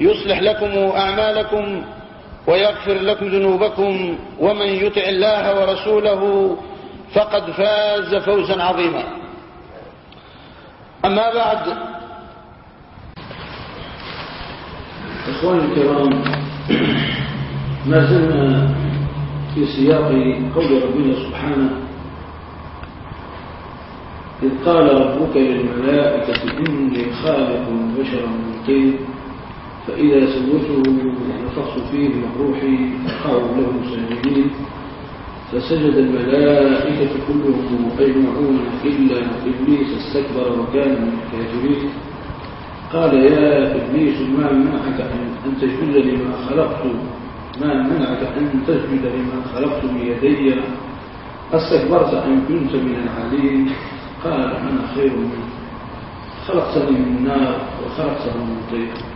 يصلح لكم أعمالكم ويغفر لكم ذنوبكم ومن يطع الله ورسوله فقد فاز فوزا عظيما. أما بعد إخواني الكرام ما زلنا في سياق قول ربنا سبحانه إذ قال ربك للملائكة إني خالق بشرا من طين فإذا سوته ونفخت فيه من روحي فقعوا له ساجدين فسجد الملائكة كلهم أجمعون إلا إبليس استكبر وكان من الكافرين. قال يا إبليس ما منعك أن تسجد لما خلقت؟ ما منعك أن تسجد لما خلقت بيدي؟ أستكبرت أن كنت من العالين قال أنا خير منك. خلقتني من نار وخلقته من طين.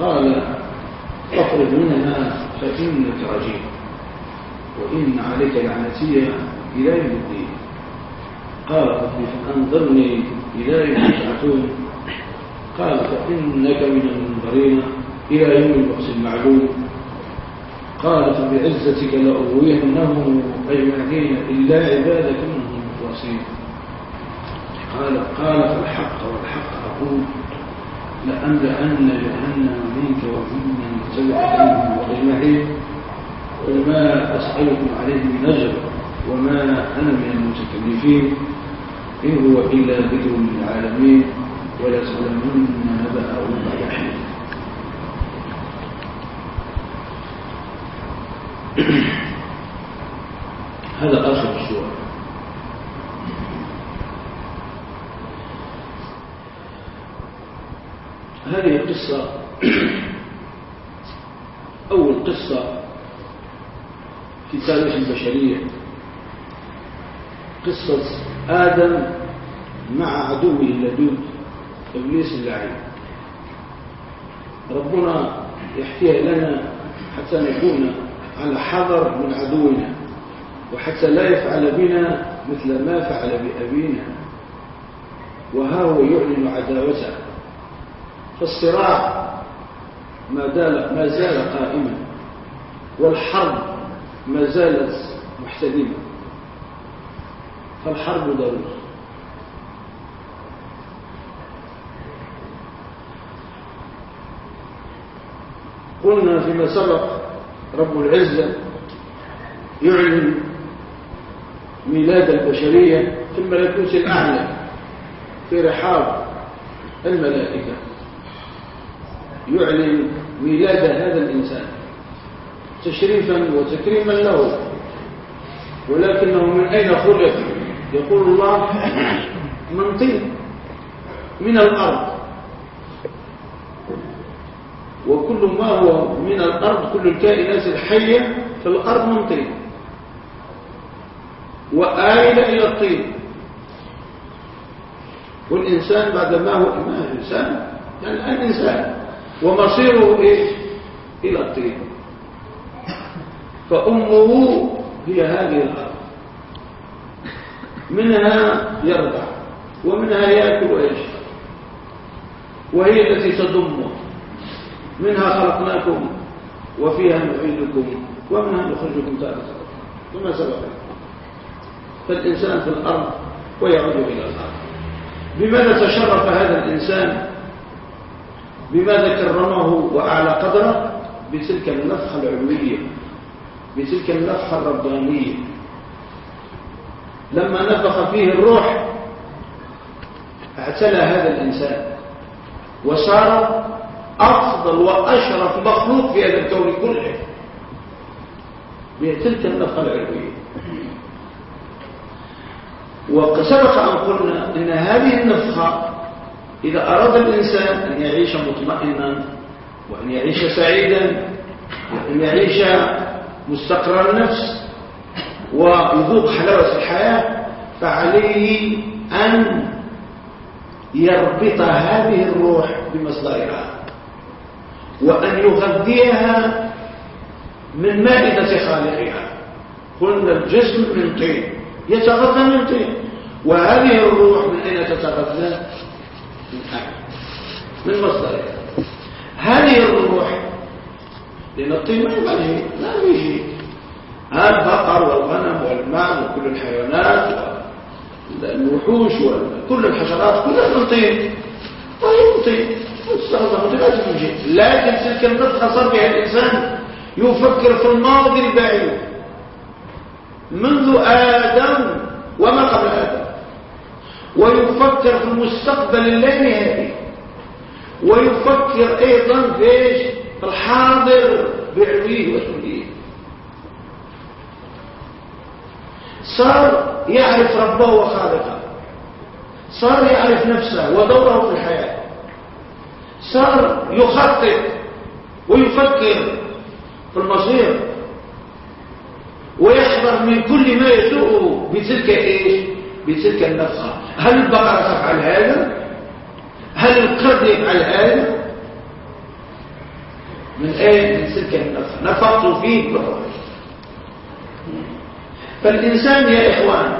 قال فاخرج منها فإنك رجيم. وإن عليك لعنتي إلى يوم الدين. قال ربي فأنظرني إلى يوم يبعثون. قال فإنك من المنظرين إلى يوم البعث المعلوم. قال فبعزتك لأغوينهم أجمعين إلا عبادك منهم المخلصين. قال قال فالحق والحق أقول. لأملأن جهنم منك وممن تبعك منهم أجمعين وما أسألكم عليه من أجر وما أنا من المتكلفين. إن هو إلا ذكر للعالمين. ولا تظلمن نبأه بعد حين. هذا آخر السورة هذه القصة أول قصة في تاريخ البشرية. قصة آدم مع عدوه اللدود إبليس اللعين. ربنا يحكيها لنا حتى نكون على حذر من عدونا وحتى لا يفعل بنا مثل ما فعل بأبينا. وها هو يعلن عداوته. فالصراع ما, دال ما زال قائما والحرب ما زالت محتدمة فالحرب ضرورة قلنا فيما سبق رب العزة يعلن ميلاد البشرية في الملكوت الأعلى في رحاب الملائكة. يعلن ميلاد هذا الإنسان تشريفا وتكريما له. ولكنه من أين خلق؟ يقول الله من طين من الأرض. وكل ما هو من الأرض كل الكائنات الحية في الأرض من طين. وآيل إلى الطين. والإنسان بعد ما هو إنسان؟ يعني الآن إنسان. ومصيره إيه؟ إلى الطين. فأمه هي هذه الأرض. منها يرضع ومنها يأكل ويشرب. وهي التي تضمه منها خلقناكم وفيها نعيدكم ومنها نخرجكم تارة كما سبق. فالإنسان في الأرض ويعود إلى الأرض. بماذا تشرف هذا الإنسان؟ بماذا كرمه وأعلى قدره بتلك النفخة العلوية بتلك النفخة الربانية. لما نفخ فيه الروح اعتلى هذا الإنسان وصار أفضل وأشرف مخلوق في هذا الكون كله بتلك النفخة العلوية. وسبق أن قلنا أن هذه النفخة إذا أراد الإنسان أن يعيش مطمئنا وأن يعيش سعيدا وأن يعيش مستقر النفس ويذوق حلاوة الحياة فعليه أن يربط هذه الروح بمصدرها وأن يغذيها من مائدة خالقها. قلنا الجسم من طين يتغذى من طين وهذه الروح من أين تتغذى؟ من من مصدرها هذه الروح لأن الطين ما يبغى لا يجي. البقر والغنم والماء وكل الحيوانات والوحوش وكل الحشرات كلها من طين طيب طين تستخدم لازم لكن تلك النفخة صار بها الإنسان. يفكر في الماضي البعيد. منذ آدم وما قبل آدم. ويفكر في المستقبل اللانهائي ويفكر أيضا في في الحاضر بعلويه وسليه صار يعرف ربه وخالقه. صار يعرف نفسه ودوره في الحياة. صار يخطط ويفكر في المصير. ويحذر من كل ما يسوء بتلك إيش؟ بتلك النفخة. هل البقرة تفعل هذا؟ هل القرد يفعل هذا؟ من أين من تلك النفخة؟ نفخت فيه بالروح فالإنسان يا إخوان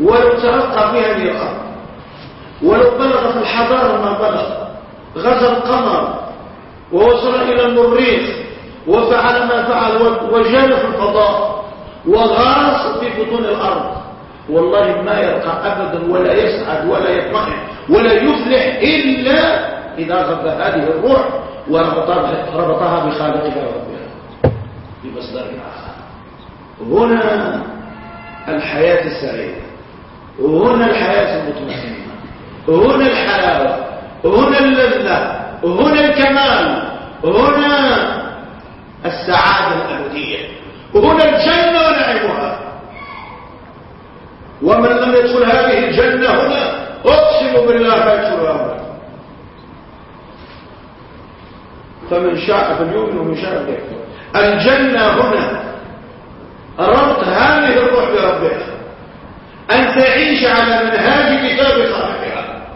ولو ترقى في هذه الأرض ولو بلغ في الحضارة ما بلغ غزا القمر ووصل إلى المريخ وفعل ما فعل وجال في الفضاء وغاص في بطون الأرض والله ما يرقى أبدا ولا يسعد ولا يطمئن ولا يفلح إلا إذا غذى هذه الروح وربطها بخالقها وربها بمصدرها هنا الحياة السعيدة. هنا الحياة المطمئنة. هنا الحلاوة. هنا اللذة. هنا الكمال. هنا السعادة الأبدية. هنا الجنة ومن لم يدخل هذه الجنة هنا أقسم بالله لا يدخلها هنا فمن شاء فليؤمن ومن شاء فليكفر الجنة هنا ربط هذه الروح بربها. أن تعيش على منهاج كتاب خالقها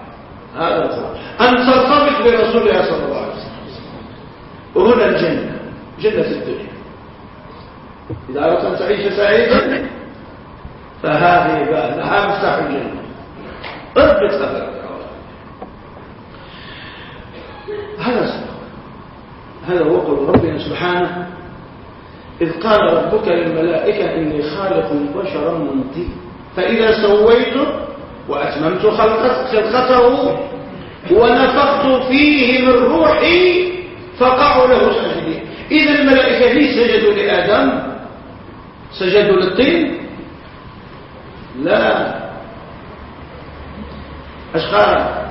هذا الخلق أن ترتبط برسولها صلى الله عليه وسلم. هنا الجنة جنة الدنيا. إذا أردت أن تعيش سعيدا فهذه بقى لها مفتاح الجنة اضبط هذا هذا هذا هو قول ربنا سبحانه إذ قال ربك للملائكة إني خالق بشرا من طين فإذا سويته وأتممت خلقته ونفخت فيه من روحي فقعوا له ساجدين. إذا الملائكة ليس سجدوا لآدم؟ سجدوا للطين؟ لا. أشخاص.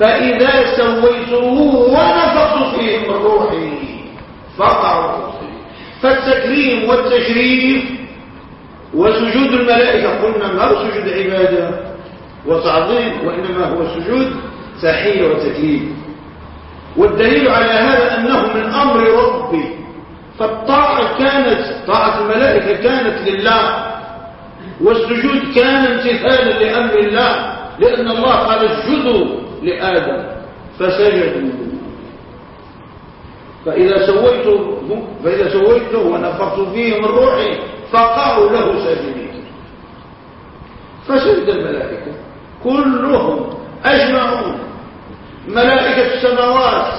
فإذا سويته ونفخت فيه من روحي فقعوا فالتكريم والتشريف وسجود الملائكة قلنا ما هو سجود عبادة وتعظيم وإنما هو سجود تحية وتكريم. والدليل على هذا أنه من أمر ربي فالطاعة كانت طاعة الملائكة كانت لله. والسجود كان امتثالا لأمر الله لأن الله قال اسجدوا لآدم فسجدوا. فإذا سويته فإذا سويته ونفخت فيه من روحي فقعوا له ساجدين فسجد الملائكة كلهم أجمعون. ملائكة السماوات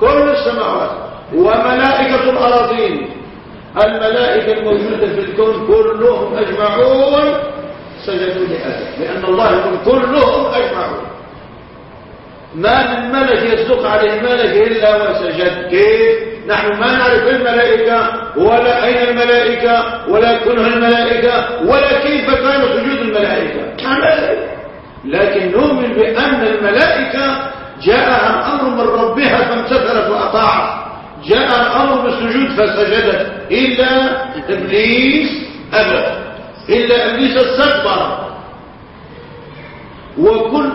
كل السماوات وملائكة الأراضين. الملائكة الموجودة في الكون كلهم أجمعون سجدوا لآدم لأن الله يقول كلهم أجمعون. ما من ملك يصدق عليه ملك إلا وسجد كيف؟ نحن ما نعرف الملائكة ولا أين الملائكة ولا كنه الملائكة ولا كيف كان سجود الملائكة. لكن نؤمن بأن الملائكة جاءها الأمر من ربها فامتثلت وأطاعت. جاء الأمر بالسجود فسجدت إلا إبليس أبى إلا إبليس استكبر. وكل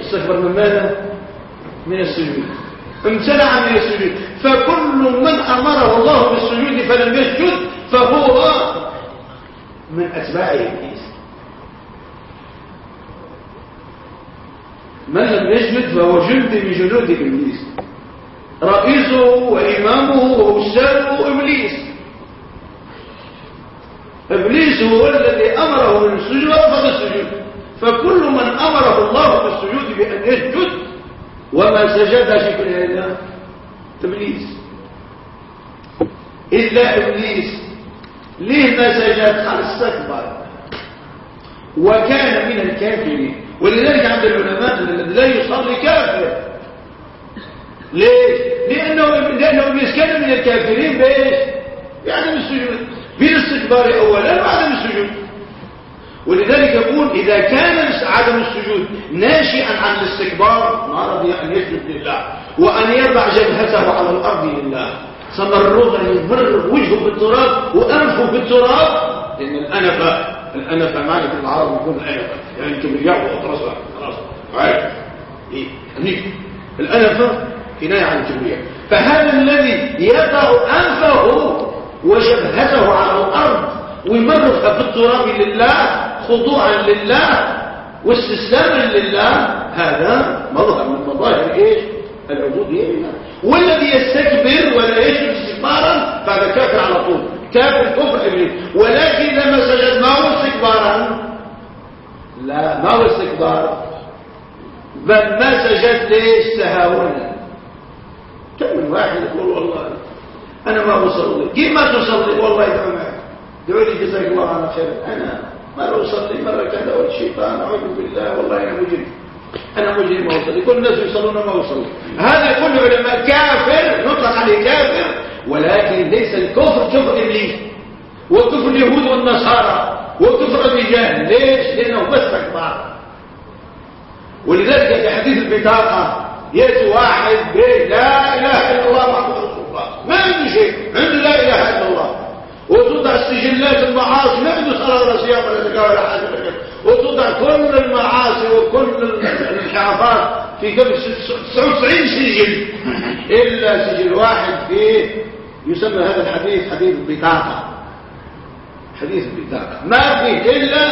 استكبر من ماذا؟ من السجود. امتنع من السجود. فكل من أمره الله بالسجود فلم يسجد فهو من أتباع إبليس. من لم يسجد فهو جند من جنود إبليس. رئيسه وإمامه وأستاذه إبليس. إبليس هو الذي أمره بالسجود ورفض السجود. فكل من أمره الله بالسجود بأن يسجد وما سجد شكل إلا إبليس. إلا إبليس. ليه ما سجد؟ قال استكبر. وكان من الكافرين. ولذلك عند العلماء لا يصلي كافر. ليش؟ لأنه لأنه ابليس من الكافرين بإيش؟ بعدم السجود بالاستكبار اولا وعدم السجود. ولذلك يقول إذا كان عدم السجود ناشئا عن الاستكبار ما رضي أن يسجد لله وأن يضع جبهته على الأرض لله. سمرغا يمرغ وجهه بالتراب وأنفه بالتراب. لأن الأنف الأنف معنى في العرب يكون الأنف. يعني الكبرياء واطرسها خلاص. عارف. إيه. الأنف كناية عن الكبرياء فهذا الذي يضع أنفه وجبهته على الأرض ويمرق بالتراب لله خضوعا لله واستسلاما لله هذا مظهر من مظاهر إيش؟ العبودية لله. والذي يستكبر ولا يشرك استكبارا فهذا كافر على طول. كافر كفر إبليس. ولكن لما سجد ما هو استكبارا؟ لا ما هو استكبار. بل ما سجد ليش؟ تهاونا كم واحد يقول والله أنا ما أصلي. كيف ما تصلي؟ والله إذا دعوا لي جزاك الله عنا خير أنا ما أصلي مرة كذا والشيطان أعوذ بالله. والله أنا مجرم. أنا مجرم ما أصلي. كل الناس يصلون ما أصلي. هذا كل علماء كافر نطلق عليه كافر. ولكن ليس الكفر كفر إبليس. وكفر اليهود والنصارى. وكفر الرجال. ليش؟ لأنه بس أكبر ولذلك في حديث البطاقة يأتي واحد لا إله إلا الله محمد رسول الله. ما عنده شيء. عنده لا إله إلا الله. وتوضع السجلات المعاصي. ما عنده صلاة ولا صيام ولا زكاة ولا حاجة وتوضع كل المعاصي وكل الانحرافات في قبل 99 سجل. إلا سجل واحد فيه يسمى هذا الحديث حديث البطاقة حديث البطاقة ما فيه إلا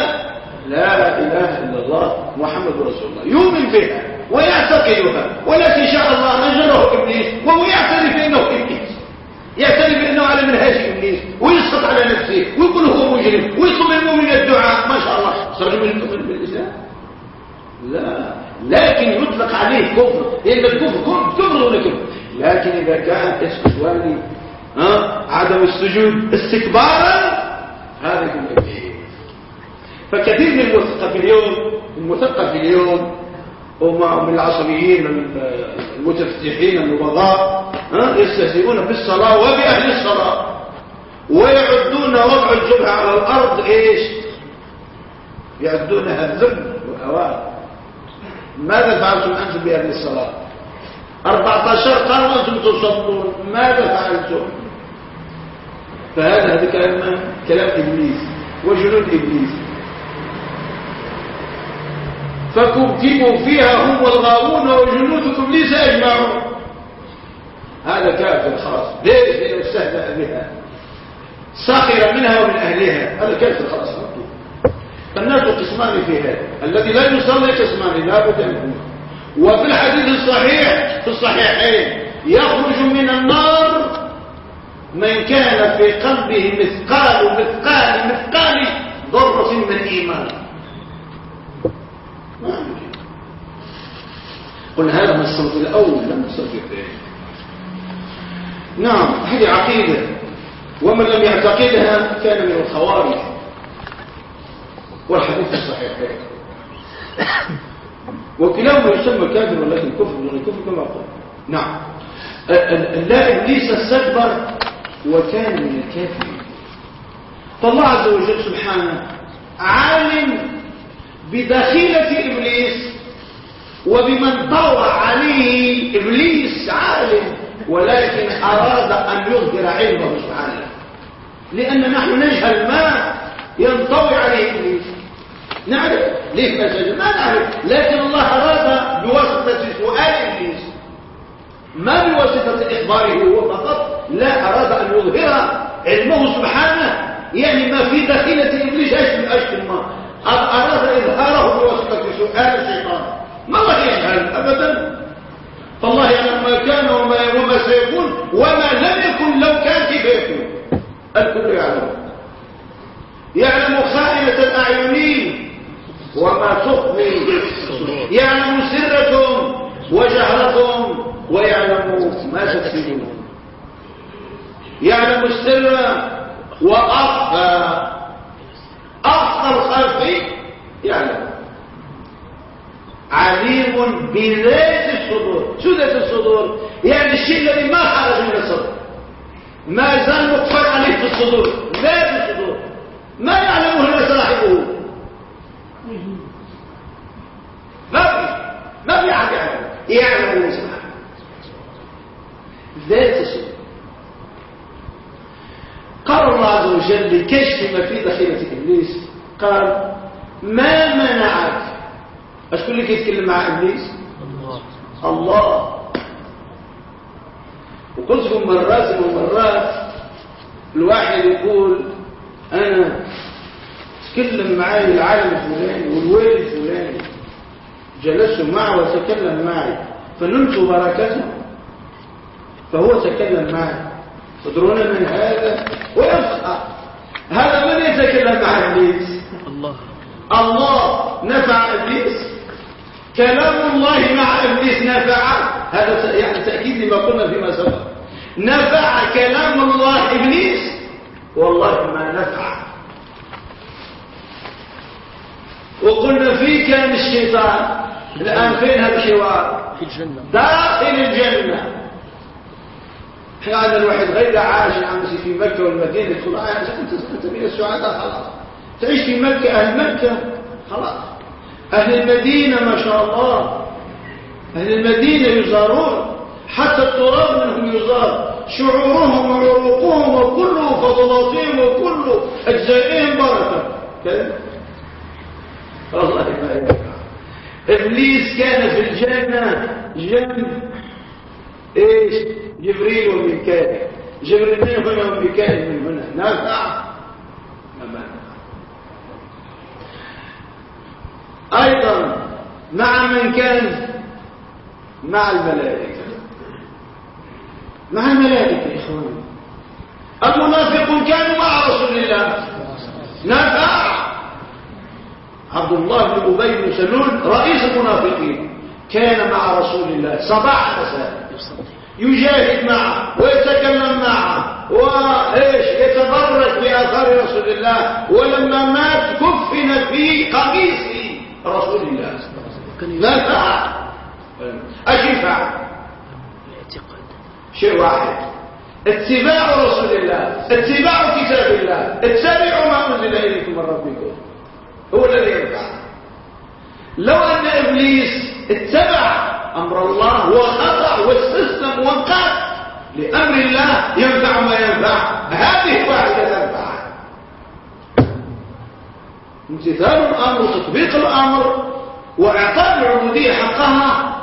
لا إله إلا الله محمد رسول الله. يؤمن بها ويعتقدها ولكن شاء الله نجره إبليس وهو يعترف بأنه إبليس. يعترف بأنه على منهاج إبليس ويسقط على نفسه ويقول هو مجرم ويطلب المؤمن الدعاء. ما شاء الله. صار من الكفر بالإسلام؟ لا. لكن يطلق عليه كفر. لأن الكفر كفر ولا كفر؟ لكن إذا كان استسوالي ها عدم السجود استكبارا هذا إبليس. فكثير من المثقف اليوم المثقف اليوم هم من العصبيين المتفتحين النبغاء يستهزئون بالصلاة وبأهل الصلاة ويعدون وضع الجبهة على الأرض إيش؟ يعدونها ذنب وهوان ماذا فعلتم أنتم بأهل الصلاة؟ 14 قرن أنتم تصلون ماذا فعلتم؟ فهذا هذا كلام كلام إبليس وجنود إبليس. فكبكبوا فيها هم والغاوون وجنودكم ليس أجمعون. هذا كافر خلاص. ليش؟ لأنه استهزأ بها. سخر منها ومن أهلها. هذا كافر خلاص. فالناس قسمان في هذا. الذي لا يصلي قسمان لا بد منه وفي الحديث الصحيح في الصحيحين يخرج من النار من كان في قلبه مثقال مثقال مثقال ضرة من إيمان. قلنا هذا من الصنف الأول لم الصنف الثاني نعم هذه عقيدة. ومن لم يعتقدها كان من الخوارج. والحديث الصحيح. وكلاهما يسمى كافر ولكن كفر دون كفر كما قال نعم. لا إبليس استكبر وكان من الكافرين. فالله عز وجل سبحانه عالم بدخيلة إبليس وبمن طوى عليه إبليس عالم ولكن أراد أن يظهر علمه سبحانه. لأن نحن نجهل ما ينطوي عليه إبليس. نعرف ليه ما ما نعرف. لكن الله أراد بواسطة سؤال إبليس. ما بواسطة إخباره هو فقط لا أراد أن يظهر علمه سبحانه. يعني ما في داخلة إبليس أشكل أشكل ما. أراد إظهاره بواسطة سؤال الشيطان. ما الله يجهل أبدا. فالله يعلم ما كان وما, وما سيكون وما لم يكن لو كان كيف يكون. الكل يعلم. يعلم خائنة الأعينين وما تخفي. يعلم سركم وجهركم ويعلم ما تكسبون. يعلم السر وأخفى. أخفى الخلق يعلم عليم بذات الصدور. شو ذات الصدور؟ يعني الشيء الذي ما خرج من الصدر ما زال مقفل عليه في الصدور. ذات الصدور. ما يعلمه إلا صاحبه. ما في. ما في أحد يعلم يعلم الانسان ذات الصدور. قال الله عز وجل لكشف ما في داخلة إبليس. قال ما منعك؟ أشكون اللي يتكلم مع إبليس؟ الله. الله وقلت لكم مرات ومرات الواحد يقول أنا تكلم معي العالم الفلاني والويل الفلاني. جلست معه وتكلم معي. فنلت بركته فهو تكلم معي. تدرون من هذا. ويبقى هذا من يتكلم مع إبليس. الله نفع إبليس؟ كلام الله مع إبليس نفع؟ هذا يعني تأكيد لما قلنا فيما سبق. نفع كلام الله إبليس؟ والله ما نفع. وقلنا في كان الشيطان. الآن فين هذا الحوار؟ في الجنة. داخل الجنة. إحنا الواحد غير عاش عم في مكة والمدينة. يدخل آه أنت من السعداء خلاص. تعيش في مكة أهل مكة. خلاص. أهل المدينة ما شاء الله. أهل المدينة يزارون. حتى التراب منهم يزار. شعورهم وعروقهم وكل فضلاتهم وكل أجزائهم بركة. الله ما إبليس كان في الجنة. جنب. إيش؟ جبريل وميكائيل. جبريل من هنا وميكائيل من هنا. نافع. أيضا مع من كان؟ مع الملائكة. مع الملائكة إخواني. المنافقون كانوا مع رسول الله. نافع. عبد الله بن أبي بن سلول رئيس المنافقين كان مع رسول الله صباح مساء. يجاهد معه ويتكلم معه وإيش؟ يتبرك بآثار رسول الله. ولما مات كفن في قميص رسول الله. لا أجي فعل شيء واحد. اتباع رسول الله. اتباع كتاب الله. اتبعوا ما أنزل إليكم من ربكم. هو الذي ينفع. لو أن إبليس اتبع أمر الله وخضع واستسلم وانقاد لأمر الله ينفع ما ينفع. هذه واحدة امتثال الأمر وتطبيق الأمر وإعطاء العبودية حقها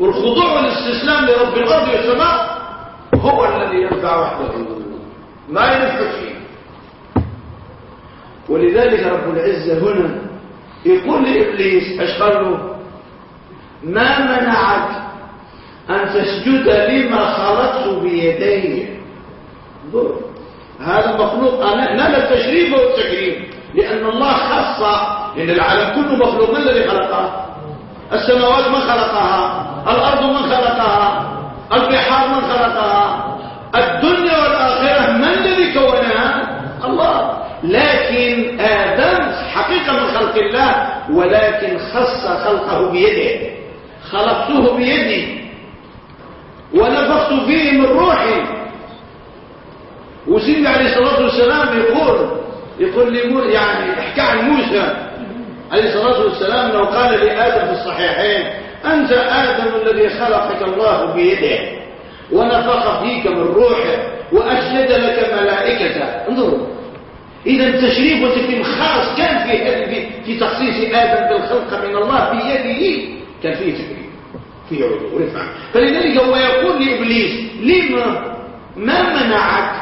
والخضوع والاستسلام لرب الأرض والسماء هو الذي ينفع وحده. ما ينفع شيء. ولذلك رب العزة هنا يقول لإبليس إيش قال له ما منعك أن تسجد لما خلقت بيدي؟ هذا مخلوق نال التشريف والتكريم. لأن الله خص إن العالم كله مخلوق. من الذي خلقه؟ السماوات من خلقها الأرض من خلقها البحار من خلقها الدنيا والآخرة من الذي كونها؟ الله. لكن آدم حقيقة من خلق الله ولكن خص خلقه بيده. خلقته بيدي ونفخت فيه من روحي. وسيدي عليه الصلاة والسلام يقول يقول لي يعني احكى عن موسى عليه الصلاة والسلام لو قال لآدم في الصحيحين أنت آدم الذي خلقك الله بيده ونفخ فيك من روحه وأسجد لك ملائكته. انظروا. إذا تشريف وتكريم خاص كان في في تخصيص آدم بالخلق من الله بيده. كان فيه تكريم فيه ورفع. فلذلك هو يقول لإبليس لما ما منعك؟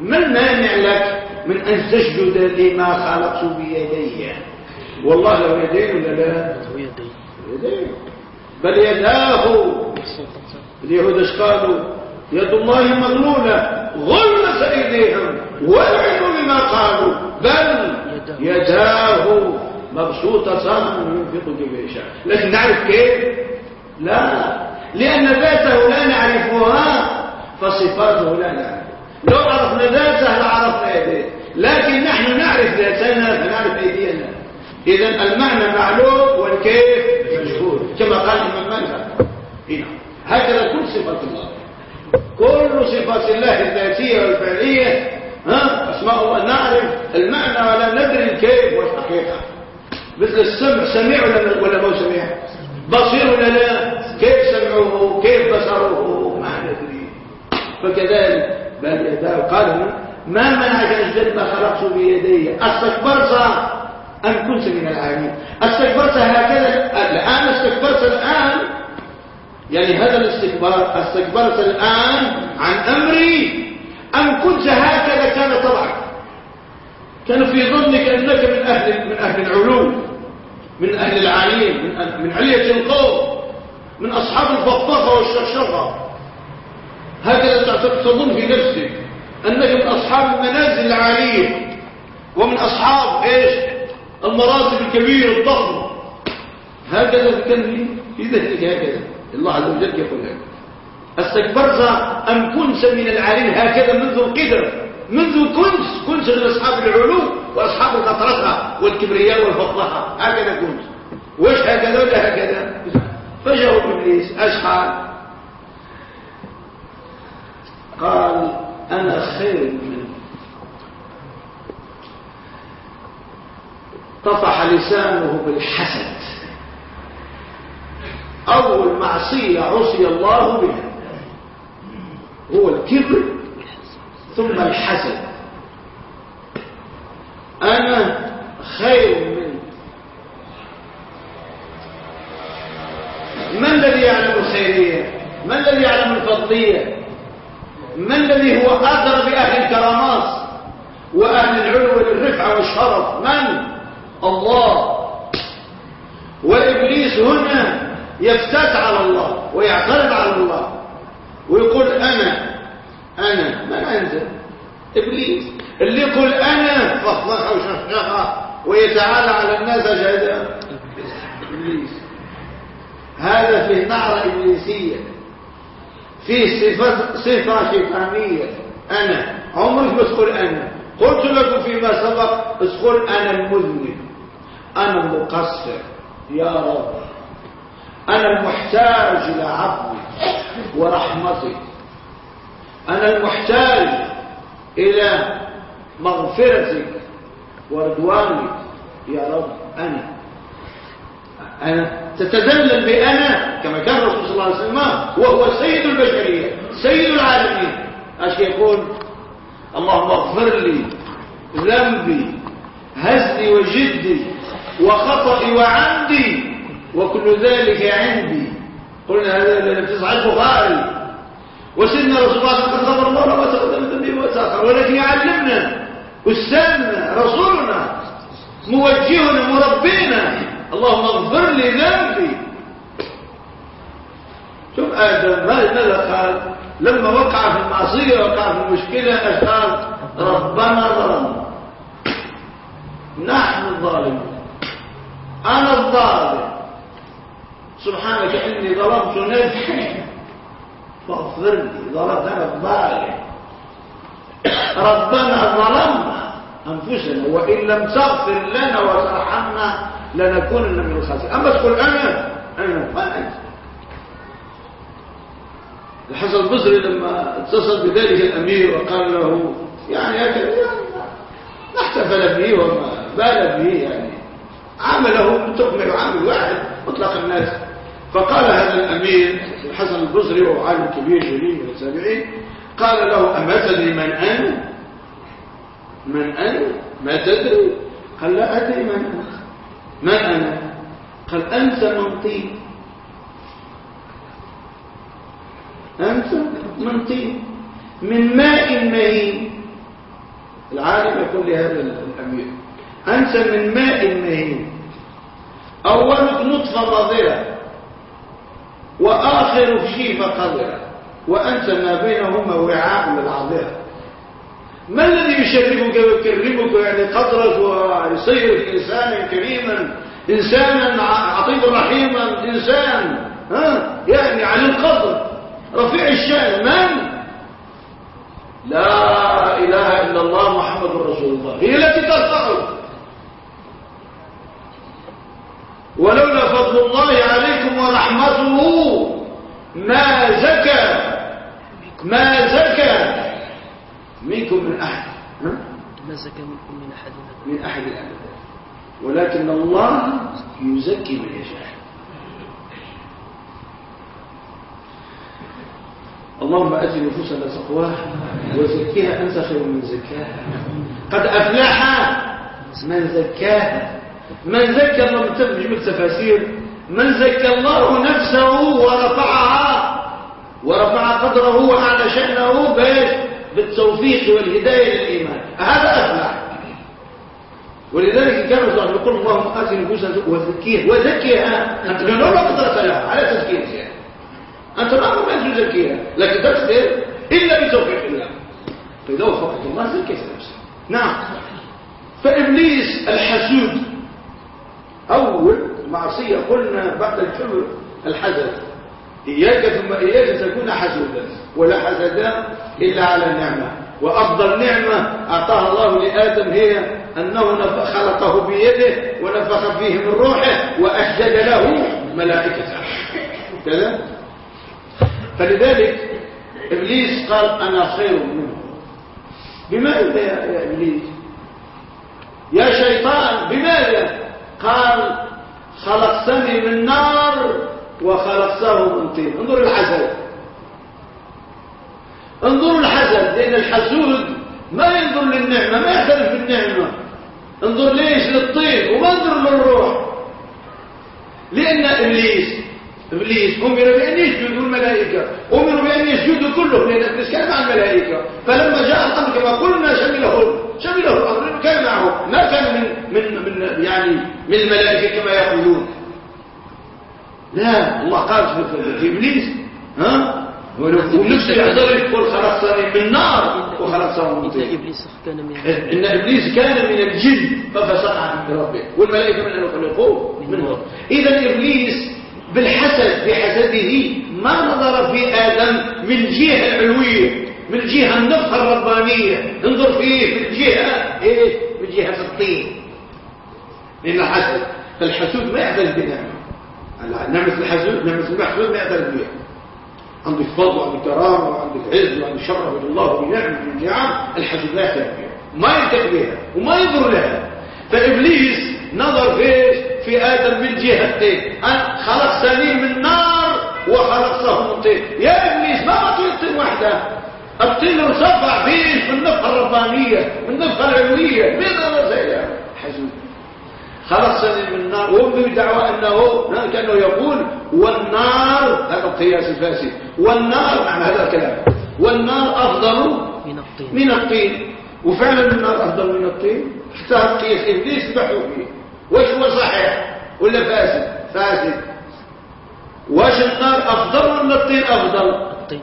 ما المانع لك من أن تسجد لما خلقت بيدي. والله لو يدين ولا لا؟ بل يداه. اليهود إيش قالوا؟ يد الله مغلولة غلت أيديهم ولعنوا بما قالوا. بل يداه. مبسوطة ينفق كيف يشاء. لكن نعرف كيف؟ لا. لأن ذاته لا نعرفها فصفاته لا نعرف. لو عرفنا ذاته لعرفنا يديه لكن نحن نعرف ذاتنا فنعرف أيدينا. إذا المعنى معلوم والكيف مجهول كما قال الإمام مالك. هكذا كل صفات الله. كل صفات الله الذاتية والفعلية ها؟ أسماء الله. نعرف المعنى ولا ندري الكيف والحقيقة. مثل السمع سميع ولا ولا ما سميع؟ بصير ولا لا؟ كيف سمعه؟ كيف بصره؟ ما ندري. فكذلك بل يداه قال ما منعك أن ما خلقت بيدي؟ أستكبرت أم كنت من العالمين. أستكبرت هكذا الآن استكبرت الآن. يعني هذا الاستكبار أستكبرت الآن عن أمري. أم كنت هكذا؟ كان طبعك كان في ظنك أنك من أهل, من أهل العلو من أهل العالين من, من علية القوم من أصحاب الفطفة والشرشرة. هكذا تظن في نفسك أنك من أصحاب المنازل العالية ومن أصحاب إيش؟ المراتب الكبيرة الضخمة هكذا كان في ذهنك هكذا. الله عز وجل يقول هكذا. استكبرت أم كنت من العالين؟ هكذا منذ القدر منذ كنت كنت من أصحاب العلو وأصحاب الغطرسة والكبرياء والفضلحة هكذا كنت. وش هكذا؟ ولا هكذا؟ فجاءوا إبليس أشحال قال أنا خير منه. طفح لسانه بالحسد. أول معصية عصي الله بها. هو الكبر ثم الحسد. أنا خير منه. من الذي يعلم الخيرية؟ من الذي يعلم الفضلية؟ من الذي هو أدرى بأهل الكرامات وأهل العلو والرفعة والشرف؟ من؟ الله. وإبليس هنا يفتت على الله ويعترض على الله ويقول أنا أنا من أنت إبليس اللي يقول أنا فخلق وشخشخة ويتعالى على الناس جهدا. إبليس. هذا فيه نعرة إبليسية. فيه صفة, صفة شيطانية. أنا. عمرك ما تقول أنا. قلت لكم فيما سبق اسقل أنا المذنب. أنا المقصر. يا رب. أنا المحتاج إلى عفوك ورحمتك أنا المحتاج إلى مغفرتك ورضوانك يا رب. أنا. أنا تتدلل بأنا كما كان الرسول صلى الله عليه وسلم وهو سيد البشرية سيد العالمين. أش يقول اللهم اغفر لي ذنبي هزلي وجدي وخطئي وعمدي وكل ذلك عندي. قلنا هذا صحيح البخاري. وسيدنا رسول الله صلى الله عليه وسلم الله ما تقدم ذنبي وتاخر ولكن يعلمنا استاذنا رسولنا موجهنا مربينا. اللهم اغفر لي ذنبي. شوف آدم ماذا قال؟ لما وقع في المعصية وقع في المشكلة قال ربنا ظلمنا. نحن الظالمون. أنا الظالم. سبحانك إني ظلمت نفسي. فاغفر لي ظلمت أنا الظالم. ربنا ظلمنا أنفسنا وإن لم تغفر لنا وترحمنا لنكونن من الخاسرين. أما تقول أنا أنا ما أنت الحسن البصري لما اتصل بذلك الأمير وقال له يعني هكذا احتفل به وما بال به يعني عمله تكمل عامل واحد مطلق الناس. فقال هذا الأمير الحسن البصري وهو عالم كبير جليل من التابعين قال له تدري من أنا من أنا ما تدري؟ قال لا أدري من أنا من أنا؟ قال أنت من طين. أنت من طين. من ماء مهين. العالم يقول لهذا الأمير أنت من ماء مهين. أولك نطفة فاضلة وآخر شيفة قذرة وأنت ما بينهما وعاء للعذاب. ما الذي يشرفك ويكرمك؟ يعني قدرك ويصيرك إنسانا كريما إنسانا عطيبا رحيما إنسان ها؟ يعني على القدر. رفيع الشأن من؟ لا إله إلا الله محمد رسول الله. هي التي ترفعك ولولا فضل الله عليكم ورحمته ما زكى ما زكى. منكم من أحد. ما زكى منكم من أحد من أحد أبدا ولكن الله يزكي من يشاء. اللهم أتي نفوسنا تقواها وزكيها. أنت خير من زكاها. قد أفلح من زكاها؟ من زكى الله من ترجم التفاسير؟ من زكى الله نفسه ورفعها؟ ورفع قدره وأعلى شأنه باش بالتوفيق والهداية للإيمان. هذا أفلح ولذلك كان الله يقول اللهم آت نفوسنا وزكيها وزكيها أنت لا قدرة لها على تزكيتها أنت ما أمكن تزكيها لكن تقدر إلا بتوفيق الله. فإذا وفقك الله زكيت نفسك نعم. فإبليس الحسود. أول معصية قلنا بعد الكبر الحسد إياك ثم إياك تكون حسودا. ولا حسد إلا على النعمة وأفضل نعمة أعطاها الله لآدم هي أنه خلقه بيده ونفخ فيه من روحه وأسجد له ملائكته كذا؟ فلذلك إبليس قال أنا خير منه. بماذا يا إبليس؟ يا شيطان بماذا؟ قال خلقتني من نار وخلقته من طين. انظر الحسد انظروا الحسد لأن الحسود ما ينظر للنعمة ما يعترف بالنعمة. انظر ليش؟ للطين وما انظر للروح. لأن إبليس إبليس أمر بأن يسجدوا الملائكة أمر بأن يسجدوا كلهم لأن إبليس كان مع الملائكة. فلما جاء الأمر كما قلنا شمله شمله الأمر كان معه ما كان من, من, من يعني من الملائكة كما يقولون. لا الله قال في إبليس ها؟ ونفسه يحضر يقول خلقتني من نار وخلقته من من إن إبليس كان من الجن ففسق عن ربه. والملائكة من أن يخلقوه من نور إذا إبليس بالحسد بحسده ما نظر في آدم من الجهة العلوية من الجهة النفخة الربانية. انظر فيه في الجهة إيش في جهة الطين. لأن الحسد فالحسود ما يعترف بنعمة نعمة الحسود نعمة المحسود ما يعترف بها عندك فضل وعندك كرامة وعندك عز وعندك شرف الله بنعمة بالجعام الحسود لا يعترف بها ما يلتق بها وما ينظر لها فإبليس نظر فيش في آدم من جهتين أن خلقتني من نار وخلقته من طين يا إبليس ما بطل الطين وحده الطين ارتفع فيه من النفخة الربانية من النفخة العلوية مين هذا زي حزن خلقتني من النار. وهم بدعوى أنه كأنه يقول والنار هذا القياس الفاسد. والنار معنى هذا الكلام. والنار أفضل من الطين. من الطين. وفعلا النار أفضل من الطين. اختار قياس إبليس بحثوا فيه؟ وش هو صحيح؟ ولا فاسد؟ فاسد. وش النار أفضل ولا الطين أفضل؟ الطين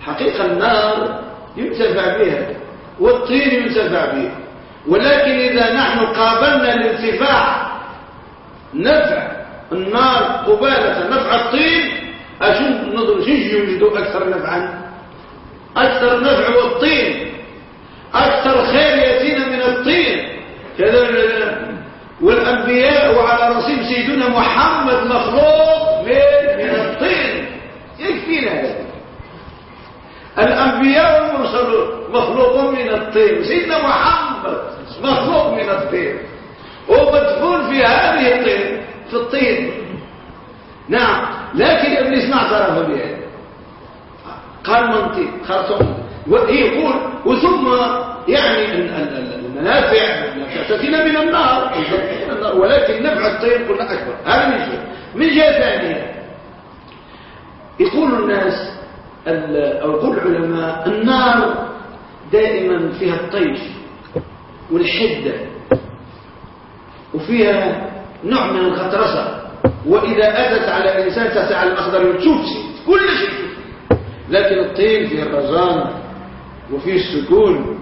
حقيقة النار ينتفع بها والطين ينتفع به ولكن إذا نحن قابلنا الانتفاع نفع النار قبالة نفع الطين أشن نظر يوجد أكثر نفعا؟ أكثر نفع والطين. أكثر خير يأتينا من الطين. والأنبياء وعلى رصيب سيدنا محمد مخلوق من, من الطين. يكفينا هذا. الأنبياء والمرسلون. مخلوقون من الطين. سيدنا محمد مخلوق من الطين. ومدفون في هذه الطين في الطين. نعم لكن ابليس ما اعترف بها قال منطق خرصهم يقول وثم يعني المنافع تأتينا من النار. ولكن نفع الطين قلنا أكبر. هذا من جهة. من جهة ثانية. يقول الناس أو يقول العلماء النار دائما فيها الطيش والحدة وفيها نوع من الخطرسة وإذا أتت على إنسان تسعى الأخضر وتشوفسي كل شيء. لكن الطين فيه الرزان وفيه السكون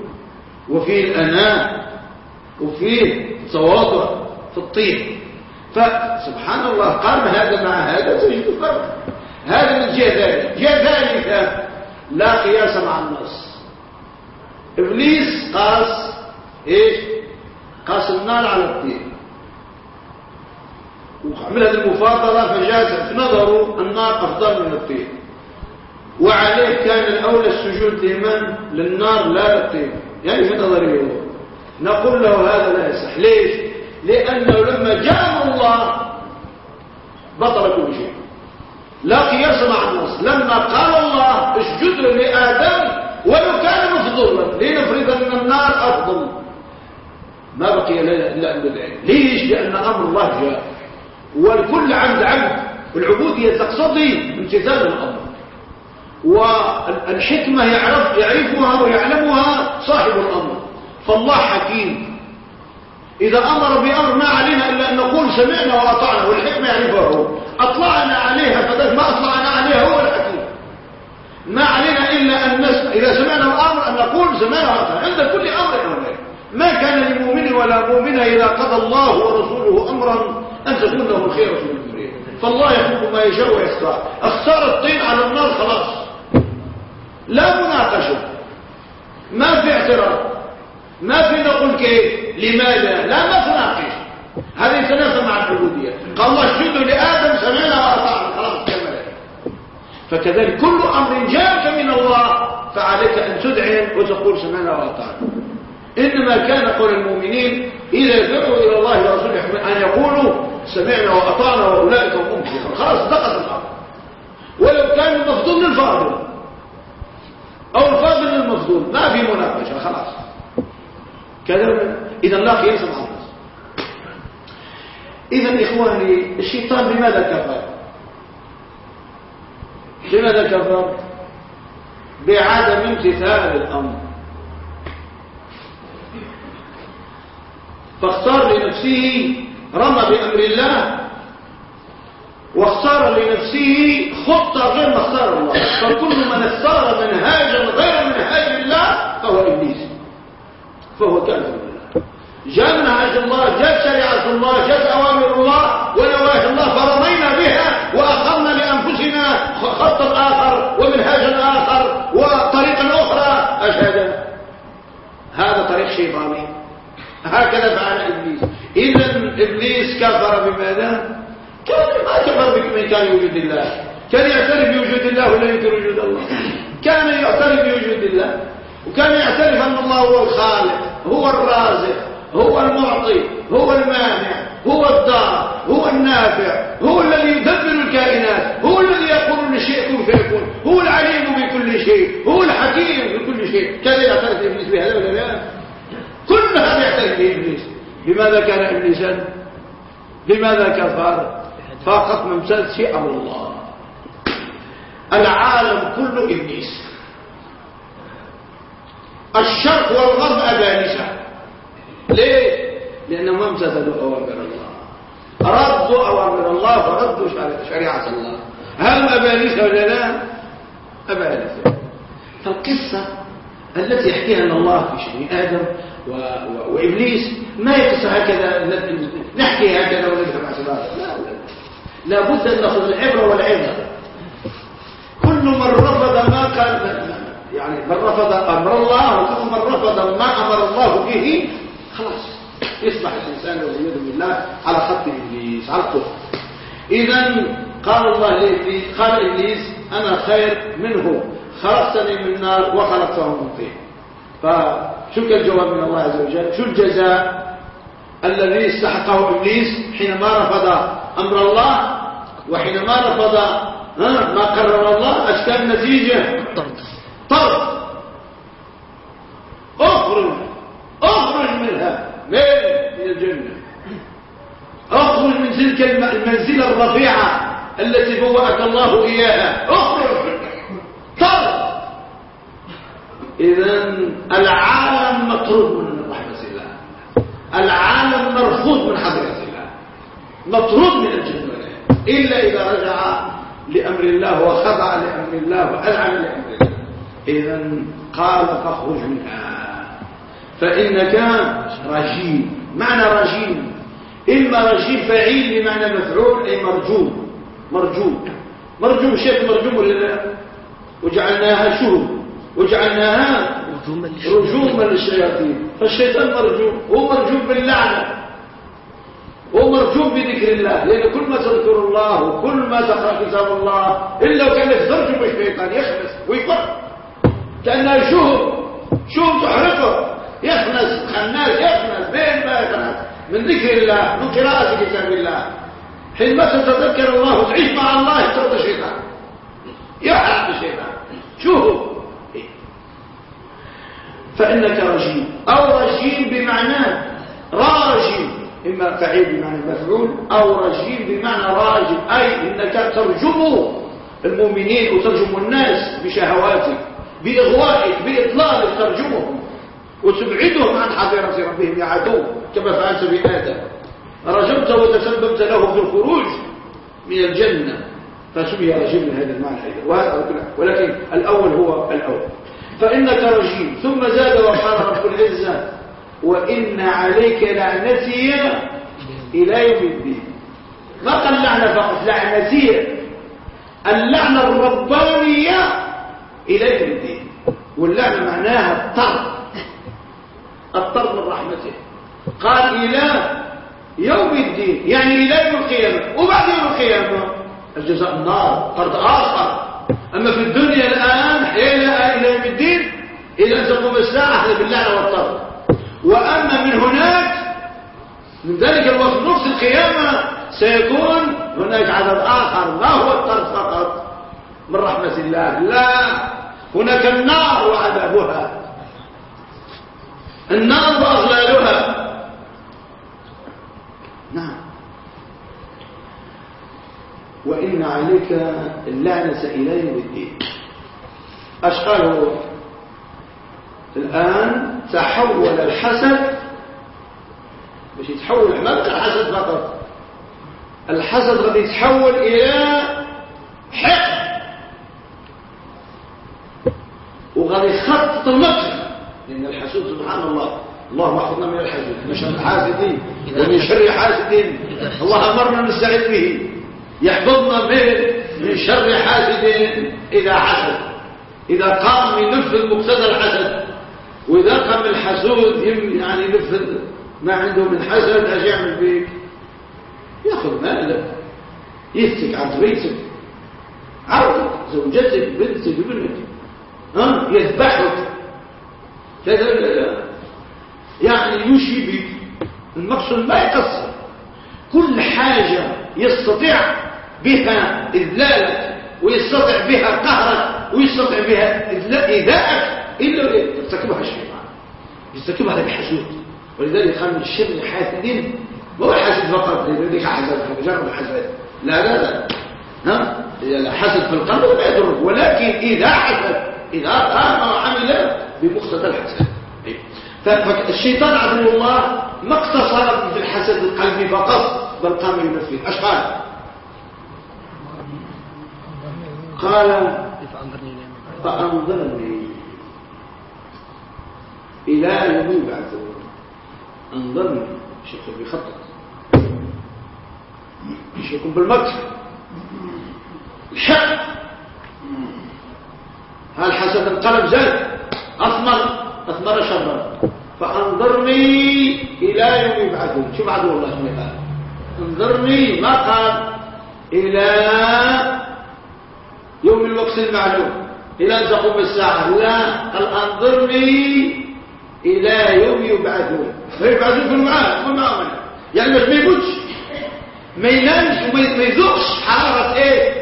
وفيه الأناء وفيه التواضع في الطين. فسبحان الله قارن هذا مع هذا تجد فرق هذا من جهة ثالثة جهة ثالثة لا قياس مع النص. إبليس قاس إيش قاس النار على الطين وعمل هذه المفاضلة فجاز في نظره النار أفضل من الطين وعليه كان الأولى السجود لمن للنار لا للطين يعني في نظره هو. نقول له هذا لا يصح. ليش؟ لأنه لما جاء الله بطل كل شيء. لا قياس مع النص لما قال الله اسجد لآدم ولو كان مفضولا لنفرض أن النار أفضل. ما بقي إلا أن العلم ليش؟ لأن أمر الله جاء. والكل عبد عبد. العبودية تقتضي امتثال الأمر. والحكمة يعرف يعرفها ويعلمها صاحب الأمر. فالله حكيم. إذا أمر بأمر ما علينا إلا أن نقول سمعنا وأطعنا والحكمة يعرفها هو أطلعنا عليها فذلك ما أطلعنا عليها هو ما علينا إلا أن نسمع إذا سمعنا الأمر أن نقول سمعنا عند كل أمر أمر ما كان لمؤمن ولا مؤمنة إذا قضى الله ورسوله أمرا أن تكون له الخير في الأمر فالله يحب ما يشاء ويختار اختار الطين على النار خلاص. لا مناقشة. ما في اعتراض. ما في نقول كيف لماذا؟ لا ما تناقش. هذه يتناسب مع العبودية. قال الله اسجدوا لآدم سمعنا وأطعنا. فكذلك كل أمر جاءك من الله فعليك أن تدعي وتقول سمعنا وأطعنا. إنما كان قول المؤمنين إذا دعوا إلى الله ورسوله أن يقولوا سمعنا وأطعنا وأولئك هم ممكن خلاص دقت الأمر ولو كان المفضول للفاضل. أو الفاضل للمفضول. ما في مناقشة خلاص. كذا إذا لا قياس الناس إذا إخواني الشيطان لماذا كفر؟ لماذا كفر؟ بعدم امتثال الأمر. فاختار لنفسه رمى بأمر الله واختار لنفسه خطة غير ما اختار الله. فكل من اختار منهاجا غير منهاج الله فهو إبليس فهو كافر بالله. جاء منهاج الله جاء شريعة الله جاء أوامر الله ونواهي الله فرضينا بها وأخذنا لأنفسنا خطا آخر ومنهاجا آخر وطريقا أخرى. أشهد هذا طريق شيطاني. هكذا فعل إبليس. إذا إبليس كفر بماذا؟ كان ما كفر بمن كان يوجد الله. كان يعترف بوجود الله ولا ينكر وجود الله. كان يعترف بوجود الله. وكان يعترف أن الله هو الخالق هو الرازق هو المعطي هو المانع هو الدار هو النافع هو الذي يدبر الكائنات هو الذي يقول لشيء كن فيكون هو العليم بكل هو الحكيم بكل شيء. كان يعترف إبليس بهذا ولا لا كل هذا يعترف به ابليس لماذا كان ابليسا لماذا كفر؟ فقط ممتاز شيء أمر الله. العالم كله إبليس. الشرق والغرب ابالسه ليه؟ لانهم ما امتثلوا اوامر الله. ردوا اوامر الله فردوا شريعة الله. هل ابالسه ولا لا؟ ابالسه فالقصة التي يحكيها الله في شأن آدم و... و... وإبليس ما يقص هكذا نحكي هكذا ونذهب عسبات لا لا لابد أن نأخذ العبرة والعبرة. كل من رفض ما قال يعني من رفض أمر الله وكل من رفض ما أمر الله به خلاص يصبح الإنسان والعياذ بالله على خط إبليس على الكفر. إذا قال الله لإبليس قال إبليس أنا خير منه. خلقتني من نار وخلقته من طين. فشو الجواب من الله عز وجل. شو الجزاء الذي استحقه إبليس حينما رفض أمر الله وحينما رفض ما قرر الله؟ أشكال النتيجة. طرد. طرد. أخرج أخرج منها. من من الجنة. أخرج من تلك المنزلة الرفيعة التي بوأك الله إياها. أخرج. طرد إذا العالم مطرود من رحمة الله. العالم مرفوض من حضرة الله. مطرود من الجنة إلا إذا رجع لأمر الله وخضع لأمر الله وأذعن لأمر الله. إذا قال فاخرج منها. فإنك رجيم. معنى رجيم. إما رجيم فعيل بمعنى مفعول أي مرجوم. مرجوم. مرجوم شيء مرجوم ولا لا؟ وجعلناها شهود وجعلناها رجوما للشياطين. فالشيطان مرجوم هو مرجوم باللعنة. هو مرجوم بذكر الله لأن كل ما تذكر الله وكل ما تقرأ كتاب الله إلا وكان يترجم الشيطان يخلص ويفر. كأنها شهب شهب تحرقه يخنس خناس يخنس بين ما يخنس. من ذكر الله من قراءة كتاب الله. حينما تتذكر الله وتعيش مع الله يطرد الشيطان يحرق الشيطان شهب فإنك رجيم. أو رجيم بمعنى راجم إما فعيل بمعنى مفعول أو رجيم بمعنى راجم أي إنك ترجم المؤمنين وترجم الناس بشهواتك بإغوائك بإطلالك ترجمهم وتبعدهم عن حضيرة ربهم يا عدو كما فعلت بآدم. رجمت وتسببت له في الخروج من الجنة. فسمي رجيم من هذا المعنى. ولكن الأول هو الأول. فإنك رجيم ثم زاد وقال رب العزة وإن عليك لعنتي إلى يوم الدين. ما قال لعنة فقط لعنتي اللعنة الربانية إلى يوم الدين. واللعنة معناها الطرد. الطرد من رحمته. قال إلى يوم الدين يعني إلى يوم القيامة وبعد يوم القيامة. الجزاء النار طرد آخر. أما في الدنيا الآن إلى إلى يوم الدين إلى أن تقوم الساعة هذا باللعنة والطرد وأما من هناك من ذلك الوقت نص القيامة سيكون هناك عدد آخر. ما هو الطرد فقط؟ من رحمة الله. لا هناك النار وعذابها. النار وأغلالها نعم وإن عليك اللعنة إلى يوم الدين أشقاله الآن تحول الحسد مش يتحول ما بقى الحسد فقط. الحسد غادي يتحول إلى حقد. وغادي يخطط المكر. لأن الحسود سبحان الله. اللهم احفظنا من الحسد من شر الحاسدين ومن شر حاسد الله أمرنا نستعيذ به. يحفظنا من من شر حاسد إذا حسد. إذا قام ينفذ مقتضى الحسد وإذا قام الحسود يعني ينفذ ما عنده من حسد إيش يعمل بيك. ياخذ مالك يفتك عن بيتك عرضك زوجتك بنتك ابنك. ها؟ يذبحك. كذا يعني يشي بك المقصود ما يقصر. كل حاجة يستطيع بها إذلالك ويستطيع بها قهرك ويستطيع بها إذاءك إلا يرتكبها الشيطان. يرتكبها لك حسود ولذلك قال من الشر حاسدين ما هو الحاسد فقط لذلك حسد مجرد الحسد لا لا لا. ها؟ الحسد في القلب لا يضرك. ولكن إذا حسد إذا قام وعمل بمقتضى الحسد. فالشيطان عدو الله ما اقتصر في الحسد القلبي فقط بل قام ينفذ إيش قال فأنظرني إلى يوم يبعثون أنظرني شيخ بيخطط يكون بالمكر الحق هل حسد انقلب زاد أثمر. أثمر شرا. فأنظرني إلى يوم يبعثون شو بعد والله شو قال أنظرني ما قال إلى يوم الوقت المعلوم إلى أن تقوم الساعة لا قال أنظرني إلى يوم يبعثون فيبعثون في المعاد في المعاملة يعني مش ما يموتش ما ينامش وما يذوقش حرارة إيه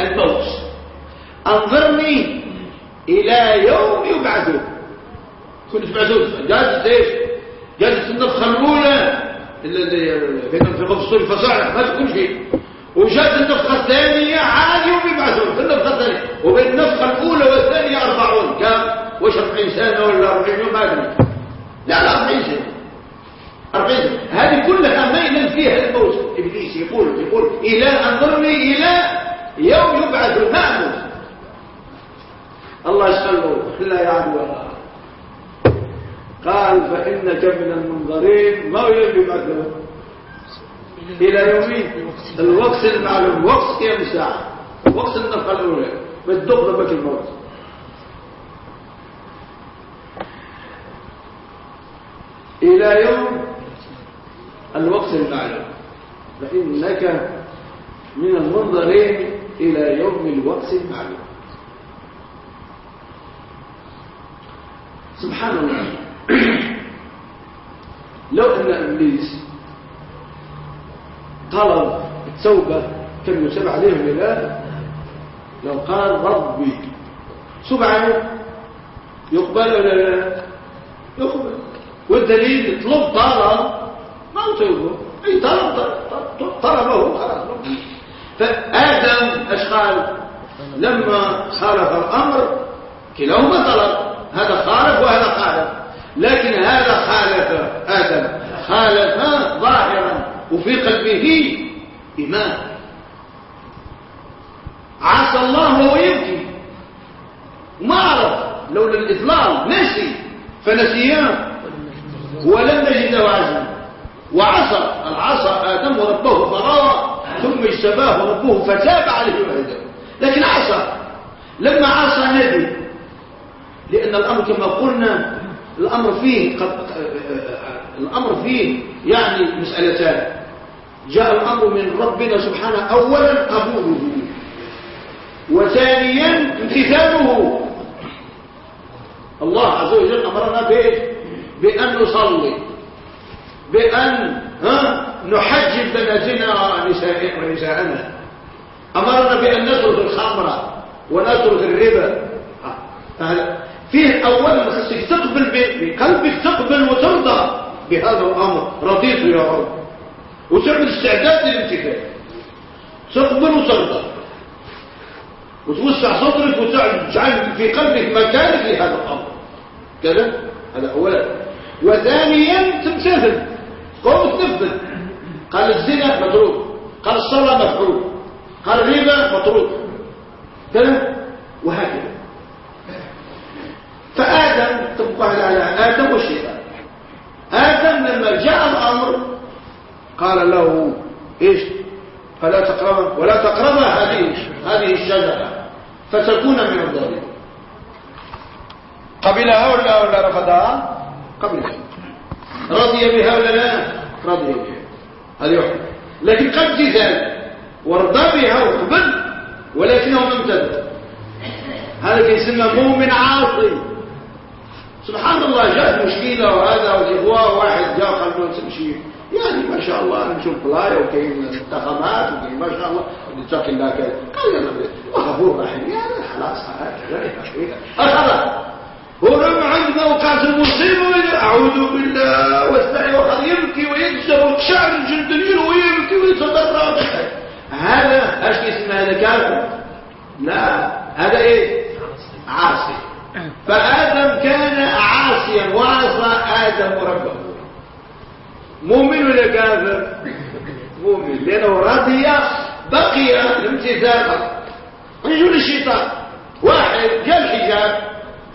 الموت أنظرني إلى يوم يبعثون كنت تبعثون جالس إيش جالس النفخة الأولى اللي في قبص الفصاعة ما تكون شيء وجاءت النفخة الثانية عاد يوم يبعثون في النفخة الثانية وبين النفخة الأولى والثانية أربعون. كم؟ وش 40 سنة ولا 40 يوم؟ ما لا لا 40 سنة. 40 سنة. هذه كلها ما ينام فيها الموت. إبليس يقول يقول إلى أنظرني إلى يوم يبعث أموت الله يسأله لا يعدو قال فإنك من المنظرين ما يبعثون إلى يومين. الوقت المعلوم وقت قيام الساعة وقت النفخة الأولى. بتدق ضبك الموت. إلى يوم الوقت المعلوم فإنك من المنظرين إلى يوم الوقت المعلوم سبحان الله. لو أن إبليس طلب التوبة كم يسمع عليه الإله لو قال ربي سبحانه يقبل ولا لا؟ يقبل. والدليل طلب طلب. ما توبة؟ أي طلب طلب طلبه خلاص. فآدم إيش قال لما خالف الأمر كلاهما طلب. هذا خالف وهذا خالف. لكن هذا خالف آدم. خالف ظاهرا. وفي قلبه إيمان. عصى الله وهو يبكي. ما عرف لولا الإضلال نسي فنسيان. ولم نجد له عزما وعصى العصى آدم ربه فغوى ثم اجتباه ربه فتاب عليه وهداه لكن عصى لما عصى ندم لأن الأمر كما قلنا الأمر فيه قد الأمر فيه يعني مسألتان. جاء الأمر من ربنا سبحانه أولا قبوله وثانيا امتثاله. الله عز وجل أمرنا بايش بأن نصلي بأن ها نحجب بناتنا ونساءنا. أمرنا بأن نترك الخمر ونترك الربا. فيه أولا خصك تقبل بقلبك تقبل وترضى بهذا الأمر. رضيت يا رب. وتعمل استعداد للامتثال تقبل وترضى. وتوسع صدرك وتجعل في قلبك مكانك لهذا الأمر. كذا؟ هذا أولا. وثانيا تمتثل. قوم تنفذ قال الزنا مطروق قال الصلاة مفعول. قال الربا مطروق كذا؟ وهكذا. فآدم تبقى على آدم والشيطان آدم لما جاء الأمر قال له إيش؟ فلا تقرب ولا تقرب هذه هذه الشجرة. فتكون من الظالمين. قبلها ولا ولا رفضها قبلها رضي بها ولا لا؟ رضي بها. هذه واحدة. لكن قد جزال ورضى بها وقبل ولكنه امتد هذا يسمى مؤمن عاصي. سبحان الله جاءت مشكلة وهذا والإخوة واحد جاء قال له تمشي. يعني ما شاء الله نشوف بلايا وكاين انتخابات وكاين ما شاء الله نتقي الله كذا قال وغفور رحيم يعني خلاص خلاص عندما وقعت المصيبة أعوذ بالله واستعي وقد يبكي ويكسر وتشعر الجندلين ويبكي ويتضرع هذا إيش اسمه هذا كافر لا هذا إيه؟ عاصي. فآدم كان عاصيا وعصى آدم ربه. مؤمن ولا كافر؟ مؤمن. لأنه رضي بقي الامتثال. رجل الشيطان. واحد جاء الحجاب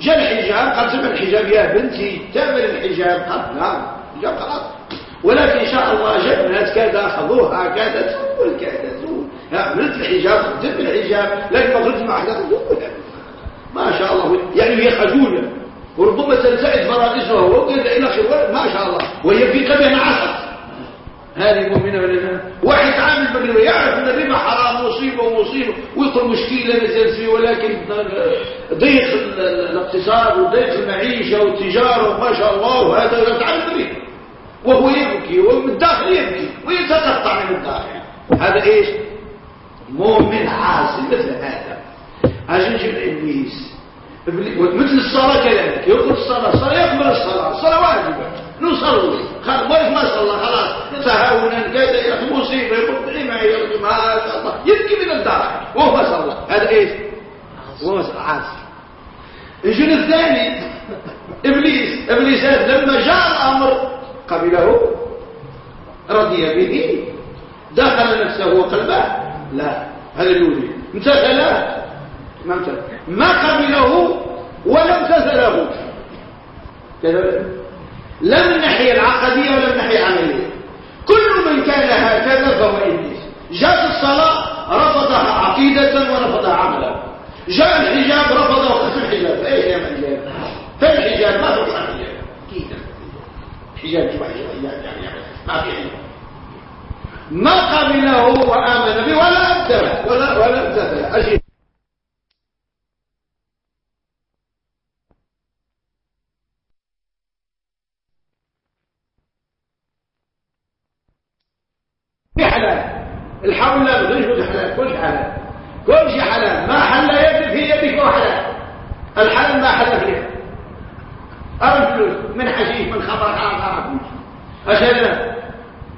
جاء الحجاب قال سمع الحجاب. يا بنتي تعمل الحجاب. قال نعم الحجاب خلاص. ولكن إن شاء الله جاء ناس كذا أخذوها كذا تقول كذا تقول. عملت الحجاب خدمت الحجاب لكن ما قلت مع حدا ما شاء الله. يعني هي خجولة وربما تنسعد فرائسها وكذا إلى آخره ما شاء الله. وهي في قبل عصت هذه مؤمنة ولا لا واحد عامل بالربا يعرف إن الربا حرام مصيبة ومصيبة. ويقول نزل فيه ولكن ضيق ال- ال- الاقتصاد وضيق المعيشة والتجارة وما شاء الله. وهذا يتعامل بالربا وهو يبكي ومن الداخل يبكي ويتقطع من الداخل. هذا إيش؟ مؤمن عاصي مثل هذا. عشان نجيب إبليس. مثل الصلاة كذلك. يقول الصلاة الصلاة يقبل الصلاة الصلاة واجبة. نصلي خلاص ما صلى خلاص. تهاونا كذا يا مصيبة يقول إيه ما شاء الله يبكي من الدار وهو صلى. هذا إيش؟ وهو عاصي. الجن الثاني إبليس. إبليس هذا لما جاء الأمر قبله رضي به دخل نفسه وقلبه لا هذا الاولي امتثل ما قبله ولا امتثله كذا. لا من الناحيه العقدية ولا من الناحيه العملية كل من كان هكذا فهو إبليس. جاءت الصلاة رفضها عقيدة ورفضها عملا. جاء الحجاب رفضه وخف الحجاب. إيش يا من فين الحجاب؟ ما في حجاب أكيد حجاب شوي شوي يعني يعني ما في حجاب. ما قبله وآمن به ولا أبدله. ولا ولا أبدله. أجيب حلال الحول لا شو حلال. كل حلال. كل شيء حلال. ما حل يد في يدك هو حلال. الحلال ما حل أرى الفلوس من حشيش من خمر حرام حرام. أشهد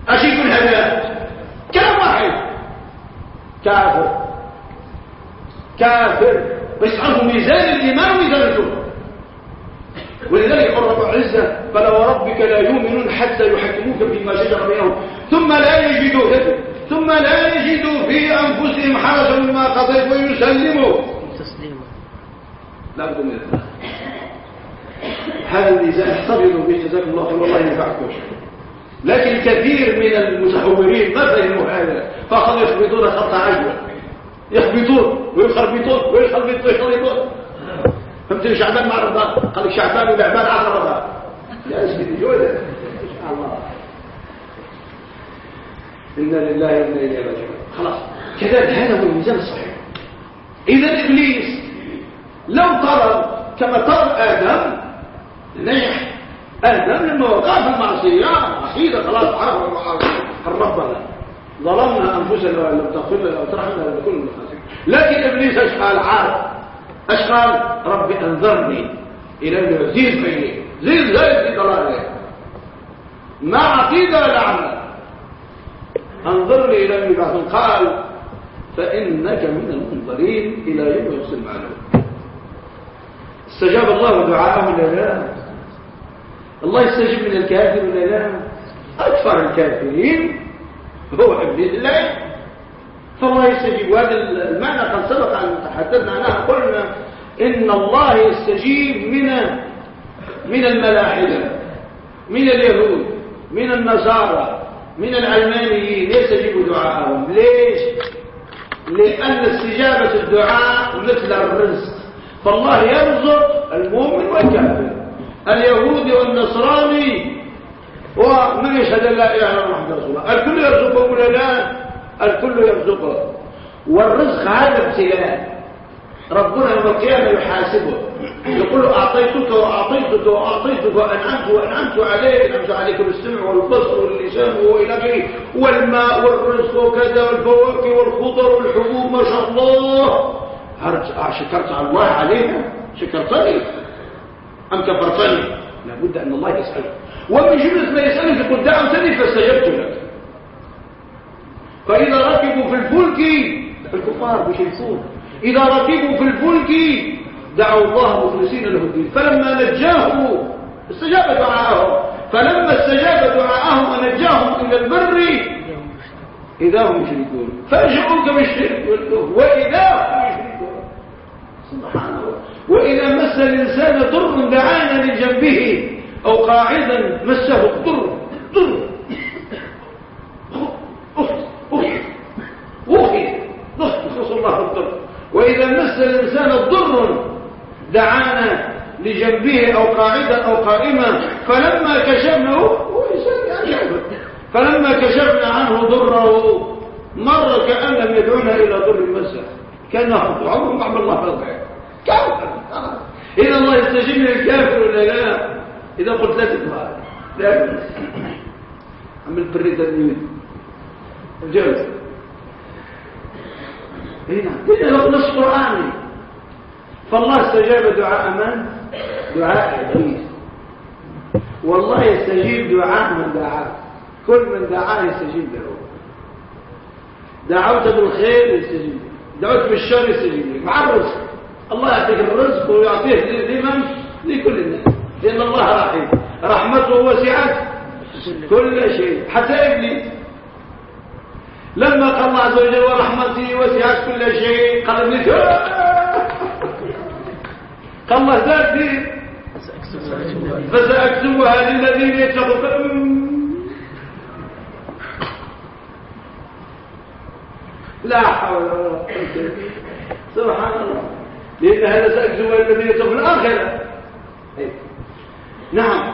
أشيك من هذا كلام واحد كافر. كافر. بس عنه ميزان الإيمان وميزان الكفر. ولذلك يقول رب العزة فلا وربك لا يؤمنون حتى يحكموك فيما شجر بينهم. ثم لا يجدوا ثم لا يجدوا في أنفسهم حرجا مما قضيت ويسلموا. تسليما. لا بد من ذلك هذا الميزان احتفظوا به جزاكم الله خير والله ينفعكم لكن كثير من المتحورين ما فهموا هذا فاخذوا يخبطون خط عجوة. يخبطون ويخربطون ويخربطون ويخربطون. فهمت شعبان مع رمضان؟ قال لك شعبان ولعبان على رمضان. يا سيدي جودة سبحان الله. إنا لله وإنا إليه راجعون. خلاص. كذلك هذا هو الميزان الصحيح. إذا إبليس لو طلب كما طلب آدم نجح آدم لما وقع في المعصية عقيدة خلاص عرف ربنا ظلمنا أنفسنا وإن لم تغفر لنا وترحمنا لنكون من لكن إبليس إيش قال عارف إيش قال ربي أنذرني إلى أن زيد بيني. زيد زيد في ضلاله ما عقيدة ولا عمل. أنظرني أن يبعثون قال فإنك من المنظرين إلى يوم يفصل معلوم استجاب الله دعاءه ولا لا الله يستجيب من الكافر ولا لا أكثر الكافرين. هو ابليس الله. فالله يستجيب. وهذا المعنى قد سبق أن تحدثنا عنها. قلنا إن الله يستجيب من من الملاحدة من اليهود من النصارى من العلمانيين يستجيب دعاءهم. ليش؟ لأن استجابة الدعاء مثل الرزق. فالله يرزق المؤمن والكافر. اليهودي والنصراني ومن يشهد لا إله إلا الله محمد رسول الله. الكل يرزقه ولا لا؟ الكل يرزقه. والرزق هذا ابتلاء. ربنا يوم القيامة يحاسبه. يقول أعطيتك وأعطيتك وأعطيتك وأنعمت وأنعمت عليك. أنعمت عليك بالسمع والبصر واللسان وإلى آخره. والماء والرزق وكذا والفواكه والخضر والحبوب ما شاء الله. شكرت على الله عليها شكرتني. أم كفرتني؟ لابد أن الله يسألك. ومن جملة ما يسألك يقول دعوتني فاستجبت لك. فإذا ركبوا في الفلك الكفار بيشركون إذا ركبوا في الفلك دعوا الله مخلصين له الدين. فلما نجاه استجاب دعاءهم. فلما استجاب دعاءهم ونجاهم إلى البر إذا هم يشركون فأجعوك بالشرك والكفر. وإذا هم يشركون سبحان الله. وإذا مس الإنسان ضر دعانا لجنبه أو قاعدا مسه الضر. ضر. أخي يخص الله الضر وإذا مس الإنسان ضر دعانا لجنبه أو قاعدا أو قائما فلما كشفناه هو إنسان يعني فلما كشفنا عنه ضره مر كأن لم يدعونا إلى ضر مسه. كأنه عمره ما عمل الله فضعه كافر. إذا الله يستجيب للكافر ولا لا؟ إذا قلت لا تكفر. لا. عمل بريد النيوت الجوز. هنا هنا نص قرآني. فالله استجاب دعاء من؟ دعاء إبليس. والله يستجيب دعاء من دعاه كل من دعاه يستجيب له. دعوت بالخير يستجيب. دعوت بالشر يستجيب مع الرزق الله يعطيك الرزق ويعطيه لمن لكل الناس. لأن الله رحيم. رحمته وسعت كل شيء. حتى إبليس. لما قال الله عز وجل ورحمتي وسعت كل شيء قال ابليس قال الله ذاتي فسأكتبها للذين يتقون. لا حول ولا قوة سبحان الله. لأن هذا سأكتبها للذين يتقون. الآخرة نعم.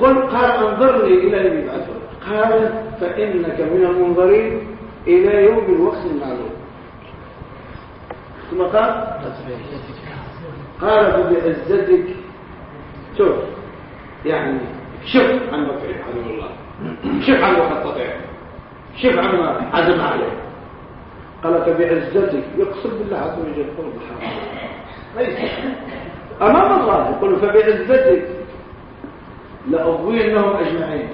قل قال أنظرني إلى يوم يبعثون قال فإنك من المنظرين إلى يوم الوقت المعلوم. ثم قال قال فبعزتك شوف يعني شف عن مطعم عدو الله. شف عن مخططه شف عن ما عزم عليه. قال فبعزتك يقصد بالله عز وجل الحرام ليس أمام الله يقول فبعزتك لأغوينهم أجمعين.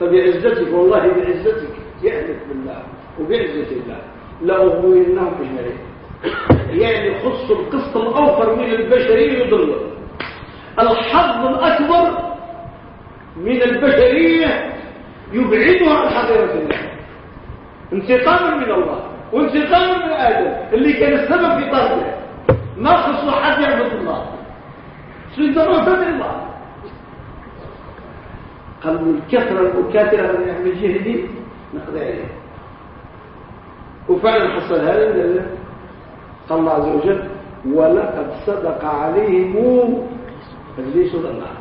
فبعزتك والله بعزتك يحلف بالله وبعزة الله. لاغوينهم اجمعين يعني يخص القسط الأوفر من البشرية يضله الحظ الأكبر من البشرية يبعدها عن حضيرة الله. انتقاما من الله وانتقاما من آدم اللي كان السبب في طرده. ما خصوا حد يعبد الله. سيدنا الله. قالوا الكثرة المكاثرة من يعمل جهدي نقضي عليه وفعلا حصل هذا قال الله عز وجل ولقد صدق عليهم ابليس النار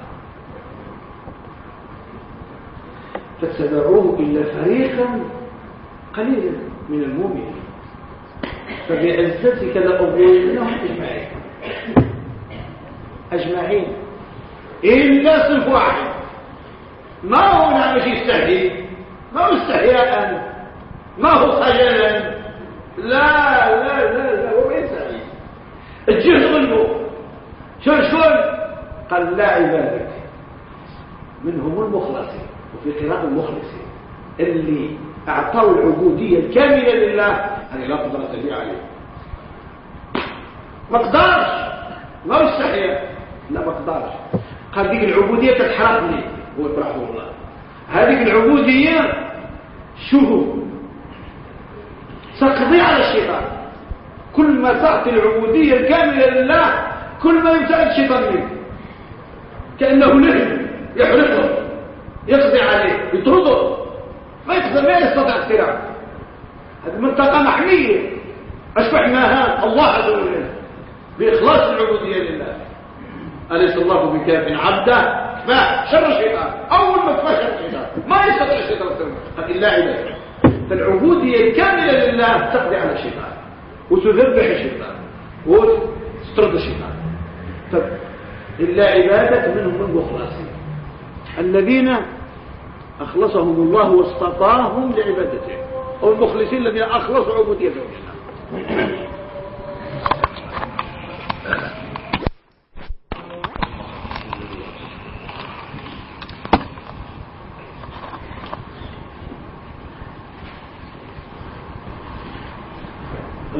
فاتبعوه إلا فريقا قليلا من المؤمنين. فبعزتك لاغوينهم أجمعين. أجمعين. إلا صنف واحد. ما هو نعم يستحي ما هو استحياء ما هو خجلا لا لا لا لا هو يسعي الجهد ظلمه شلون شلون؟ قال لا عبادك. منهم المخلصين وفي قراءة المخلصين اللي أعطوا العبودية الكاملة لله هذه لا قدرة لي عليه. ما قدرش ما استحيا لا ما قدرش قال ديك العبودية تتحرقني رحمه الله. هذه العبودية شوفوا ستقضي على الشيطان. كل ما تعطي العبودية الكاملة لله كل ما يبتعد الشيطان منه. كأنه نهر يحرقه يقضي عليه يطرده. ما ما يستطيع الصراع هذه منطقة محمية. أشبه ماها الله عز وجل بإخلاص العبودية لله. أليس الله بكاف عبده؟ كفاه شر الشيطان. أول ما شر الشيطان. ما يستطيع الشيطان قال إلا عباده فالعبودية الكاملة لله تقضي على الشيطان. وتذبح الشيطان. وتطرد الشيطان. إلا عبادة منهم المخلصين. الذين أخلصهم الله واصطفاهم لعبادته. أو المخلصين الذين أخلصوا عبوديتهم لله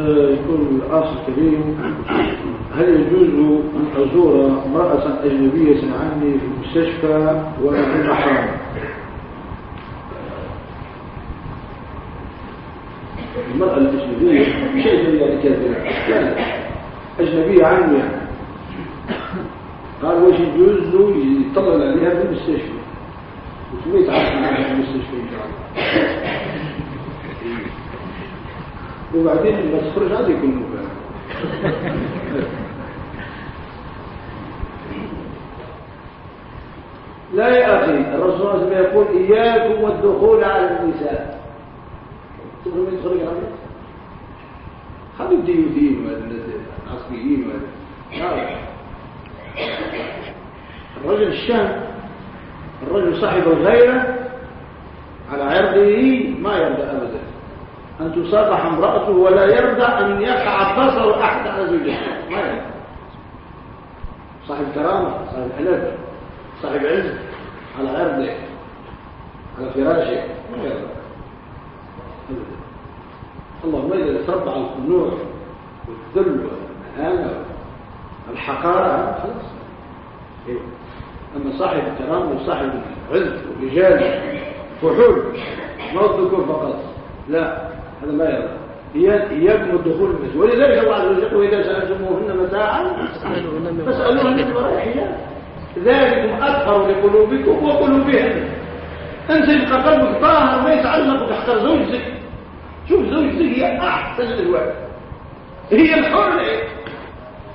يقول الأخ الكريم هل يجوز أن أزور امرأة أجنبية عني في المستشفى ولا في المحرم المرأة الأجنبية شيء كذا. كانت أجنبية عني قال وش يجوز له يطلع عليها في المستشفى؟ وشو يتعرف معها في المستشفى إن شاء الله. وبعدين لما تخرج هذا يكون مباح. لا يا أخي الرسول صلى الله عليه وسلم يقول إياكم والدخول على النساء. تقول من على النساء خلوا الديوثين والعصبيين الرجل الشام الرجل صاحب الغيرة على عرضه ما يرضى أبدا. أن تصافح امرأته ولا يرضى أن يقع بصر أحد على يرضى. صاحب كرامة صاحب حلال صاحب عز على عرضه على فراشه. ما يرضى. اللهم إذا تربع الخنوع والذل والمهانة والحقارة خلاص. إيه؟ أما صاحب الكرامة وصاحب العز والرجال فحول ما الذكور فقط. لا. هذا ما يرى إياكم الدخول المسجد ولذلك الله عز وجل وإذا سألتموهن متاعا فاسألوهن من وراء حجاب ذلكم أطهر لقلوبكم وقلوبهن أنت يبقى قلبك طاهر ما يتعلق بحقر زوجك شوف زوجتك هي أحسن الأزواج. هي الحرة.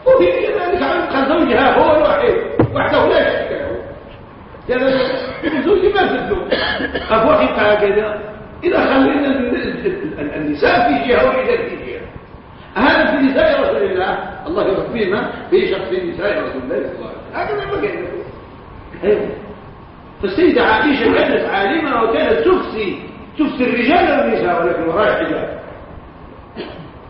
وهي كذلك عن زوجها هو الوحيد. وحده لا شريك له. كذا زوجي ما تدلو أفوحي هكذا إذا خلينا النساء في جهة والرجال في جهة. هذا في نساء رسول الله. الله يرحمنا في شخص نساء رسول الله صلى الله عليه وسلم. هكذا ما كان أيوه فالسيدة عائشة كانت عالمة وكانت تفسي تفسي الرجال والنساء ولكن وراء حجاب.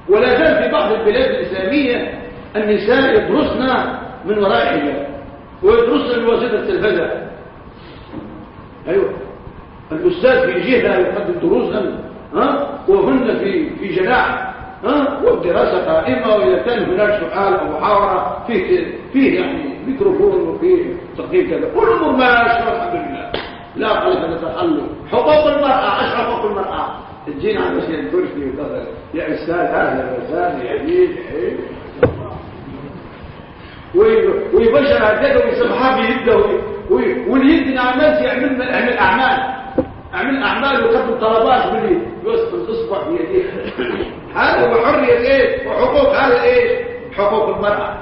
ولا زال في بعض البلاد الإسلامية النساء يدرسن من وراء حجاب. ويدرسن بواسطة التلفزة أيوه. الأستاذ في جهة يقدم دروسا وهن في في جناح والدراسة قائمة وإذا كان هناك سؤال أو محاورة فيه فيه يعني ميكروفون وفيه تقديم كذا. كل الأمور ماشية الحمد لله. لا قلق نتخلف حقوق المرأة أشرف حقوق المرأة. تجينا على شيء الكرسي يا أستاذ هذا الأستاذ يا عيد ويبشر هكذا ويسمحها بيده واليد نعمات يعمل يعمل أعمال. اعمل أعمال وقدم طلبات باللي يوصل الاصبع بيديه هذا هو حرية إيه؟ وحقوق. هذا إيه؟ حقوق المرأة.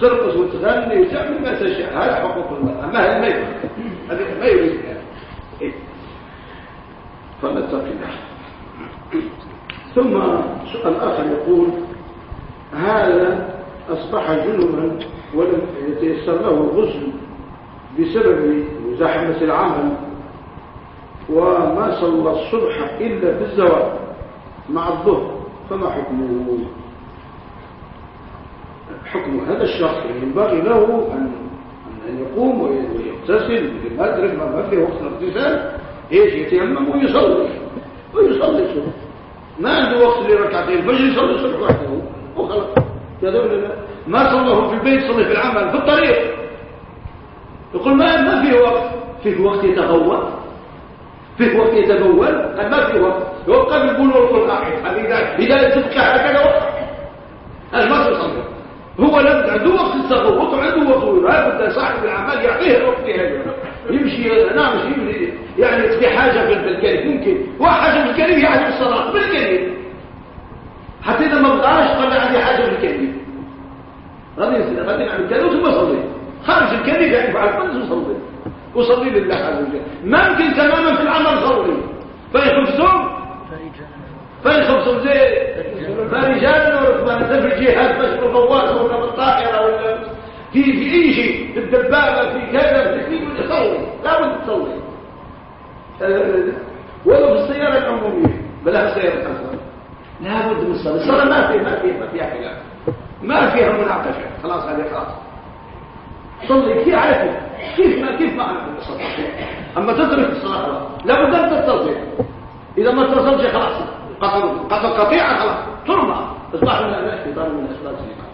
ترقص وتغني وتعمل ما تشاء. هذا حقوق المرأة. ما يريد هذا ما يريد. إيه؟ فنتق الله ثم سؤال آخر يقول هذا أصبح جنبا ولم يتيسر له الغسل بسبب زحمه العمل. وما صلى الصبح إلا في الزواج مع الظهر فما حكمه؟ حكم هذا الشخص. ينبغي له أن أن يقوم ويغتسل ما أدرك ما فيه وقت الاغتسال إيش؟ يتيمم ويصلي. ويصلي الصبح. ما عنده وقت لركعتين فجر يصلي الصبح وحده. وخلاص. لا. ما صلى في البيت صلي في العمل في الطريق. يقول ما ما فيه وقت. فيه وقت يتغوط. فيه وقت يتبول ما فيه وقت يوقف البلوغ والقاعد إذا تبقى هكذا وقت. هذا ما تصلي هو لم عنده وقت التغوط وعنده وقت لابد صاحب العمل يعطيه الوقت هذا يمشي نعم يمشي. يعني في حاجة في الكريم ممكن. وحاجة الكريم يعني الصلاة بالكريم حتى إذا ما بقاش قال عندي حاجة في الكريم غادي غادي نعمل الكريم ثم صلي خارج الكريم يعني فعل كل يصلي وصلي لله عز وجل. ممكن تماما في العمل صلي فإن خفتم فإن خفتم زي فرجالا وركبانا في الجهاد مشروع الغواص ولا بالطائرة ولا في في أي شيء. في الدبابة في كذا في تصلي لا بد تصلي ولا في السيارة العمومية. بلا السيارة لا بد من الصلاة الصلاة ما فيها ما فيها ما فيها خلاف ما فيها مناقشة. خلاص هذه خلاص. صلي كيف على كيف؟ كيف ما كيف ما الصلاة أما تترك الصلاة لابد أن تتصل إذا ما اتصلش خلاص. قد قطيعة خلاص. ترمى. اصبح من الاحتضار من أسباب الزمان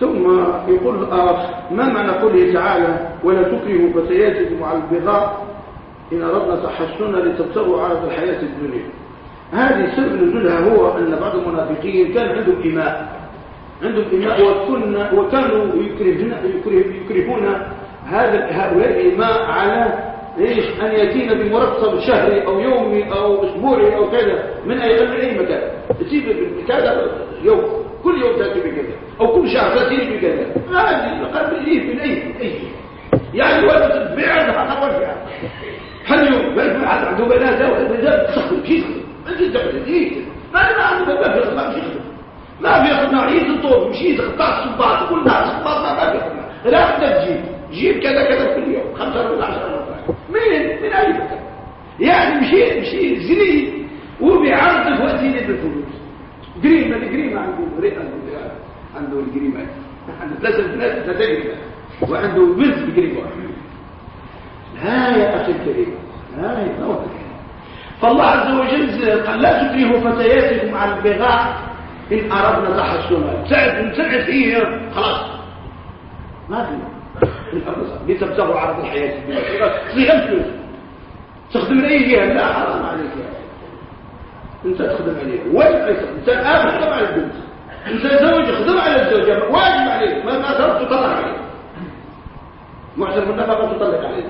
ثم يقول الآخر ما معنى قوله تعالى ولا تكرهوا فتياتكم على البغاء إن أردنا تحسنا لتبتغوا عرض الحياة الدنيا هذه سبب نزولها هو أن بعض المنافقين كان عندهم إماء عندهم إماء وكنا وكانوا يكرهون, يكرهون هذا هؤلاء الإماء على إيش أن يأتينا بمرتب شهري أو يومي أو أسبوعي أو كذا من أي من أي مكان تجيب كذا يوم كل يوم تأتي بكذا أو كل شهر تأتي بكذا هذه القلب يجيب من أي أي يعني ولا تبيع هذا ولا هل يوم بل عنده بنات ولا تستخدم شيء ما تستخدم شيء ما عنده ما في ما في ما في خدمة عيد الطول مشي تقطع الصباط كل ناس صباط ما في خدمة لا بدك تجيب. جيب كذا كذا كل يوم خمسة ولا عشرة مرات من من أي مكان؟ يعني مشي مشي زني وبيعرض في وقت يدي بالفلوس جريمة الجريمة عنده عنده الجريمة عنده ثلاثة ناس ثلاثة وعنده بنت بجريمة لا يا أخي الكريم لا يا فالله عز وجل قال لا تكرهوا فتياتكم على البغاء إن أردنا تحسنا سعد سعد فيه خلاص. ما في. لتبتغوا عرض الحياة صيغة فلوس. تخدم من أي جهة لا حرام عليك أنت تخدم عليه واجب أنت الآن تخدم على البنت. أنت زوج خدم على الزوجة. واجب عليك. ما ما ترد تطلق عليه معترف النفقة تطلق عليه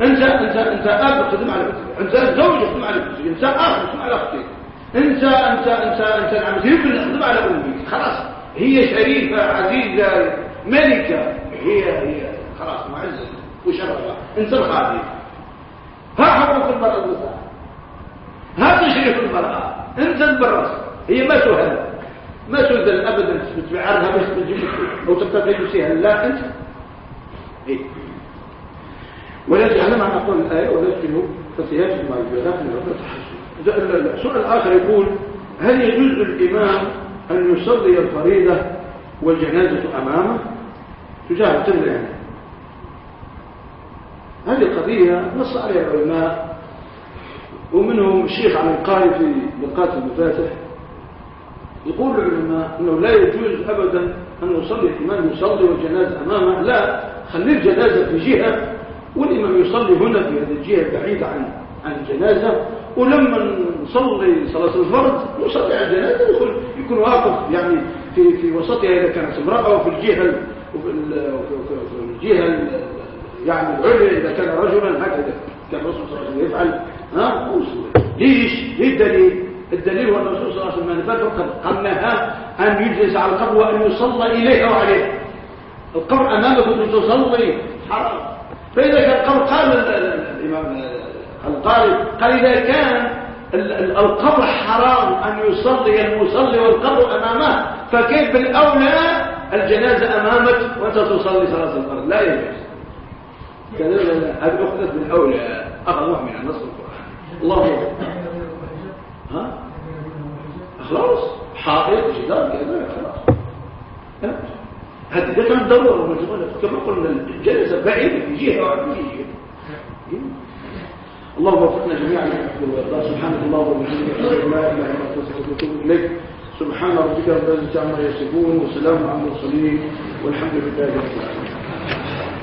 أنت أنت أنت اب تخدم على بنتك. أنت زوج تخدم على بنتك. أنت اخ تخدم على أختك. انت انت انت انت نعم. يمكن تخدم على أمك خلاص. هي شريفة عزيزة ملكة. هي هي. خلاص معزة وشرفة انت الخادم. ها حقوق المرأة المساعدة. ها تشريف المرأة. انت البرس هي ما تهل. ما تهل ابدا. بتبعرها بس تجيب أو تبتدي تسيها. لا انت. إيه. ولا تعلم عن اقوال الآية. ولا فتيات المعجزات من ربنا تحسن السؤال الآخر يقول هل يجوز للإمام أن يصلي الفريضة والجنازة أمامه؟ تجاه القبله يعني. هذه القضية نص عليها العلماء ومنهم الشيخ عن القاري في لقات المفاتح. يقول العلماء إنه لا يجوز ابدا أن يصلي الإمام يصلي والجنازة أمامه. لا خلي الجنازة في جهة والإمام يصلي هنا في هذه الجهة بعيدة عن عن الجنازة. ولما نصلي صلاة الفرض نصلي على الجنازه يكون يكون واقف يعني في في وسطها إذا كانت امرأة وفي الجهة وفي الجهة يعني العليا إذا كان رجلا هكذا كان الرسول صلى الله عليه وسلم يفعل. ها؟ ليش؟ ليه الدليل الدليل هو الرسول صلى الله عليه وسلم قد قالها أن يجلس على القبر وأن يصلى إليه أو عليه. القبر أمامك وأنت تصلي. حرام. فإذا كان القبر قال الإمام القاري قال إذا كان القبر حرام أن يصلي المصلي والقبر أمامه فكيف بالأولى الجنازة أمامك وأنت تصلي صلاة الفرض؟ لا يجوز. كذا هذه اخذت بالأولى. اخذوها من النص القراني الله ها؟ خلاص حائط جدار كذا خلاص هذه ده كان كما قلنا الجلسه بعيدة في جهة وفي جهة. اللهم وفقنا جميعا سبحانك اللهم وبحمدك لا إله إلا أنت أستغفرك إليك. سبحان ربك رب العزة عما يصفون وسلام على المرسلين والحمد لله رب العالمين.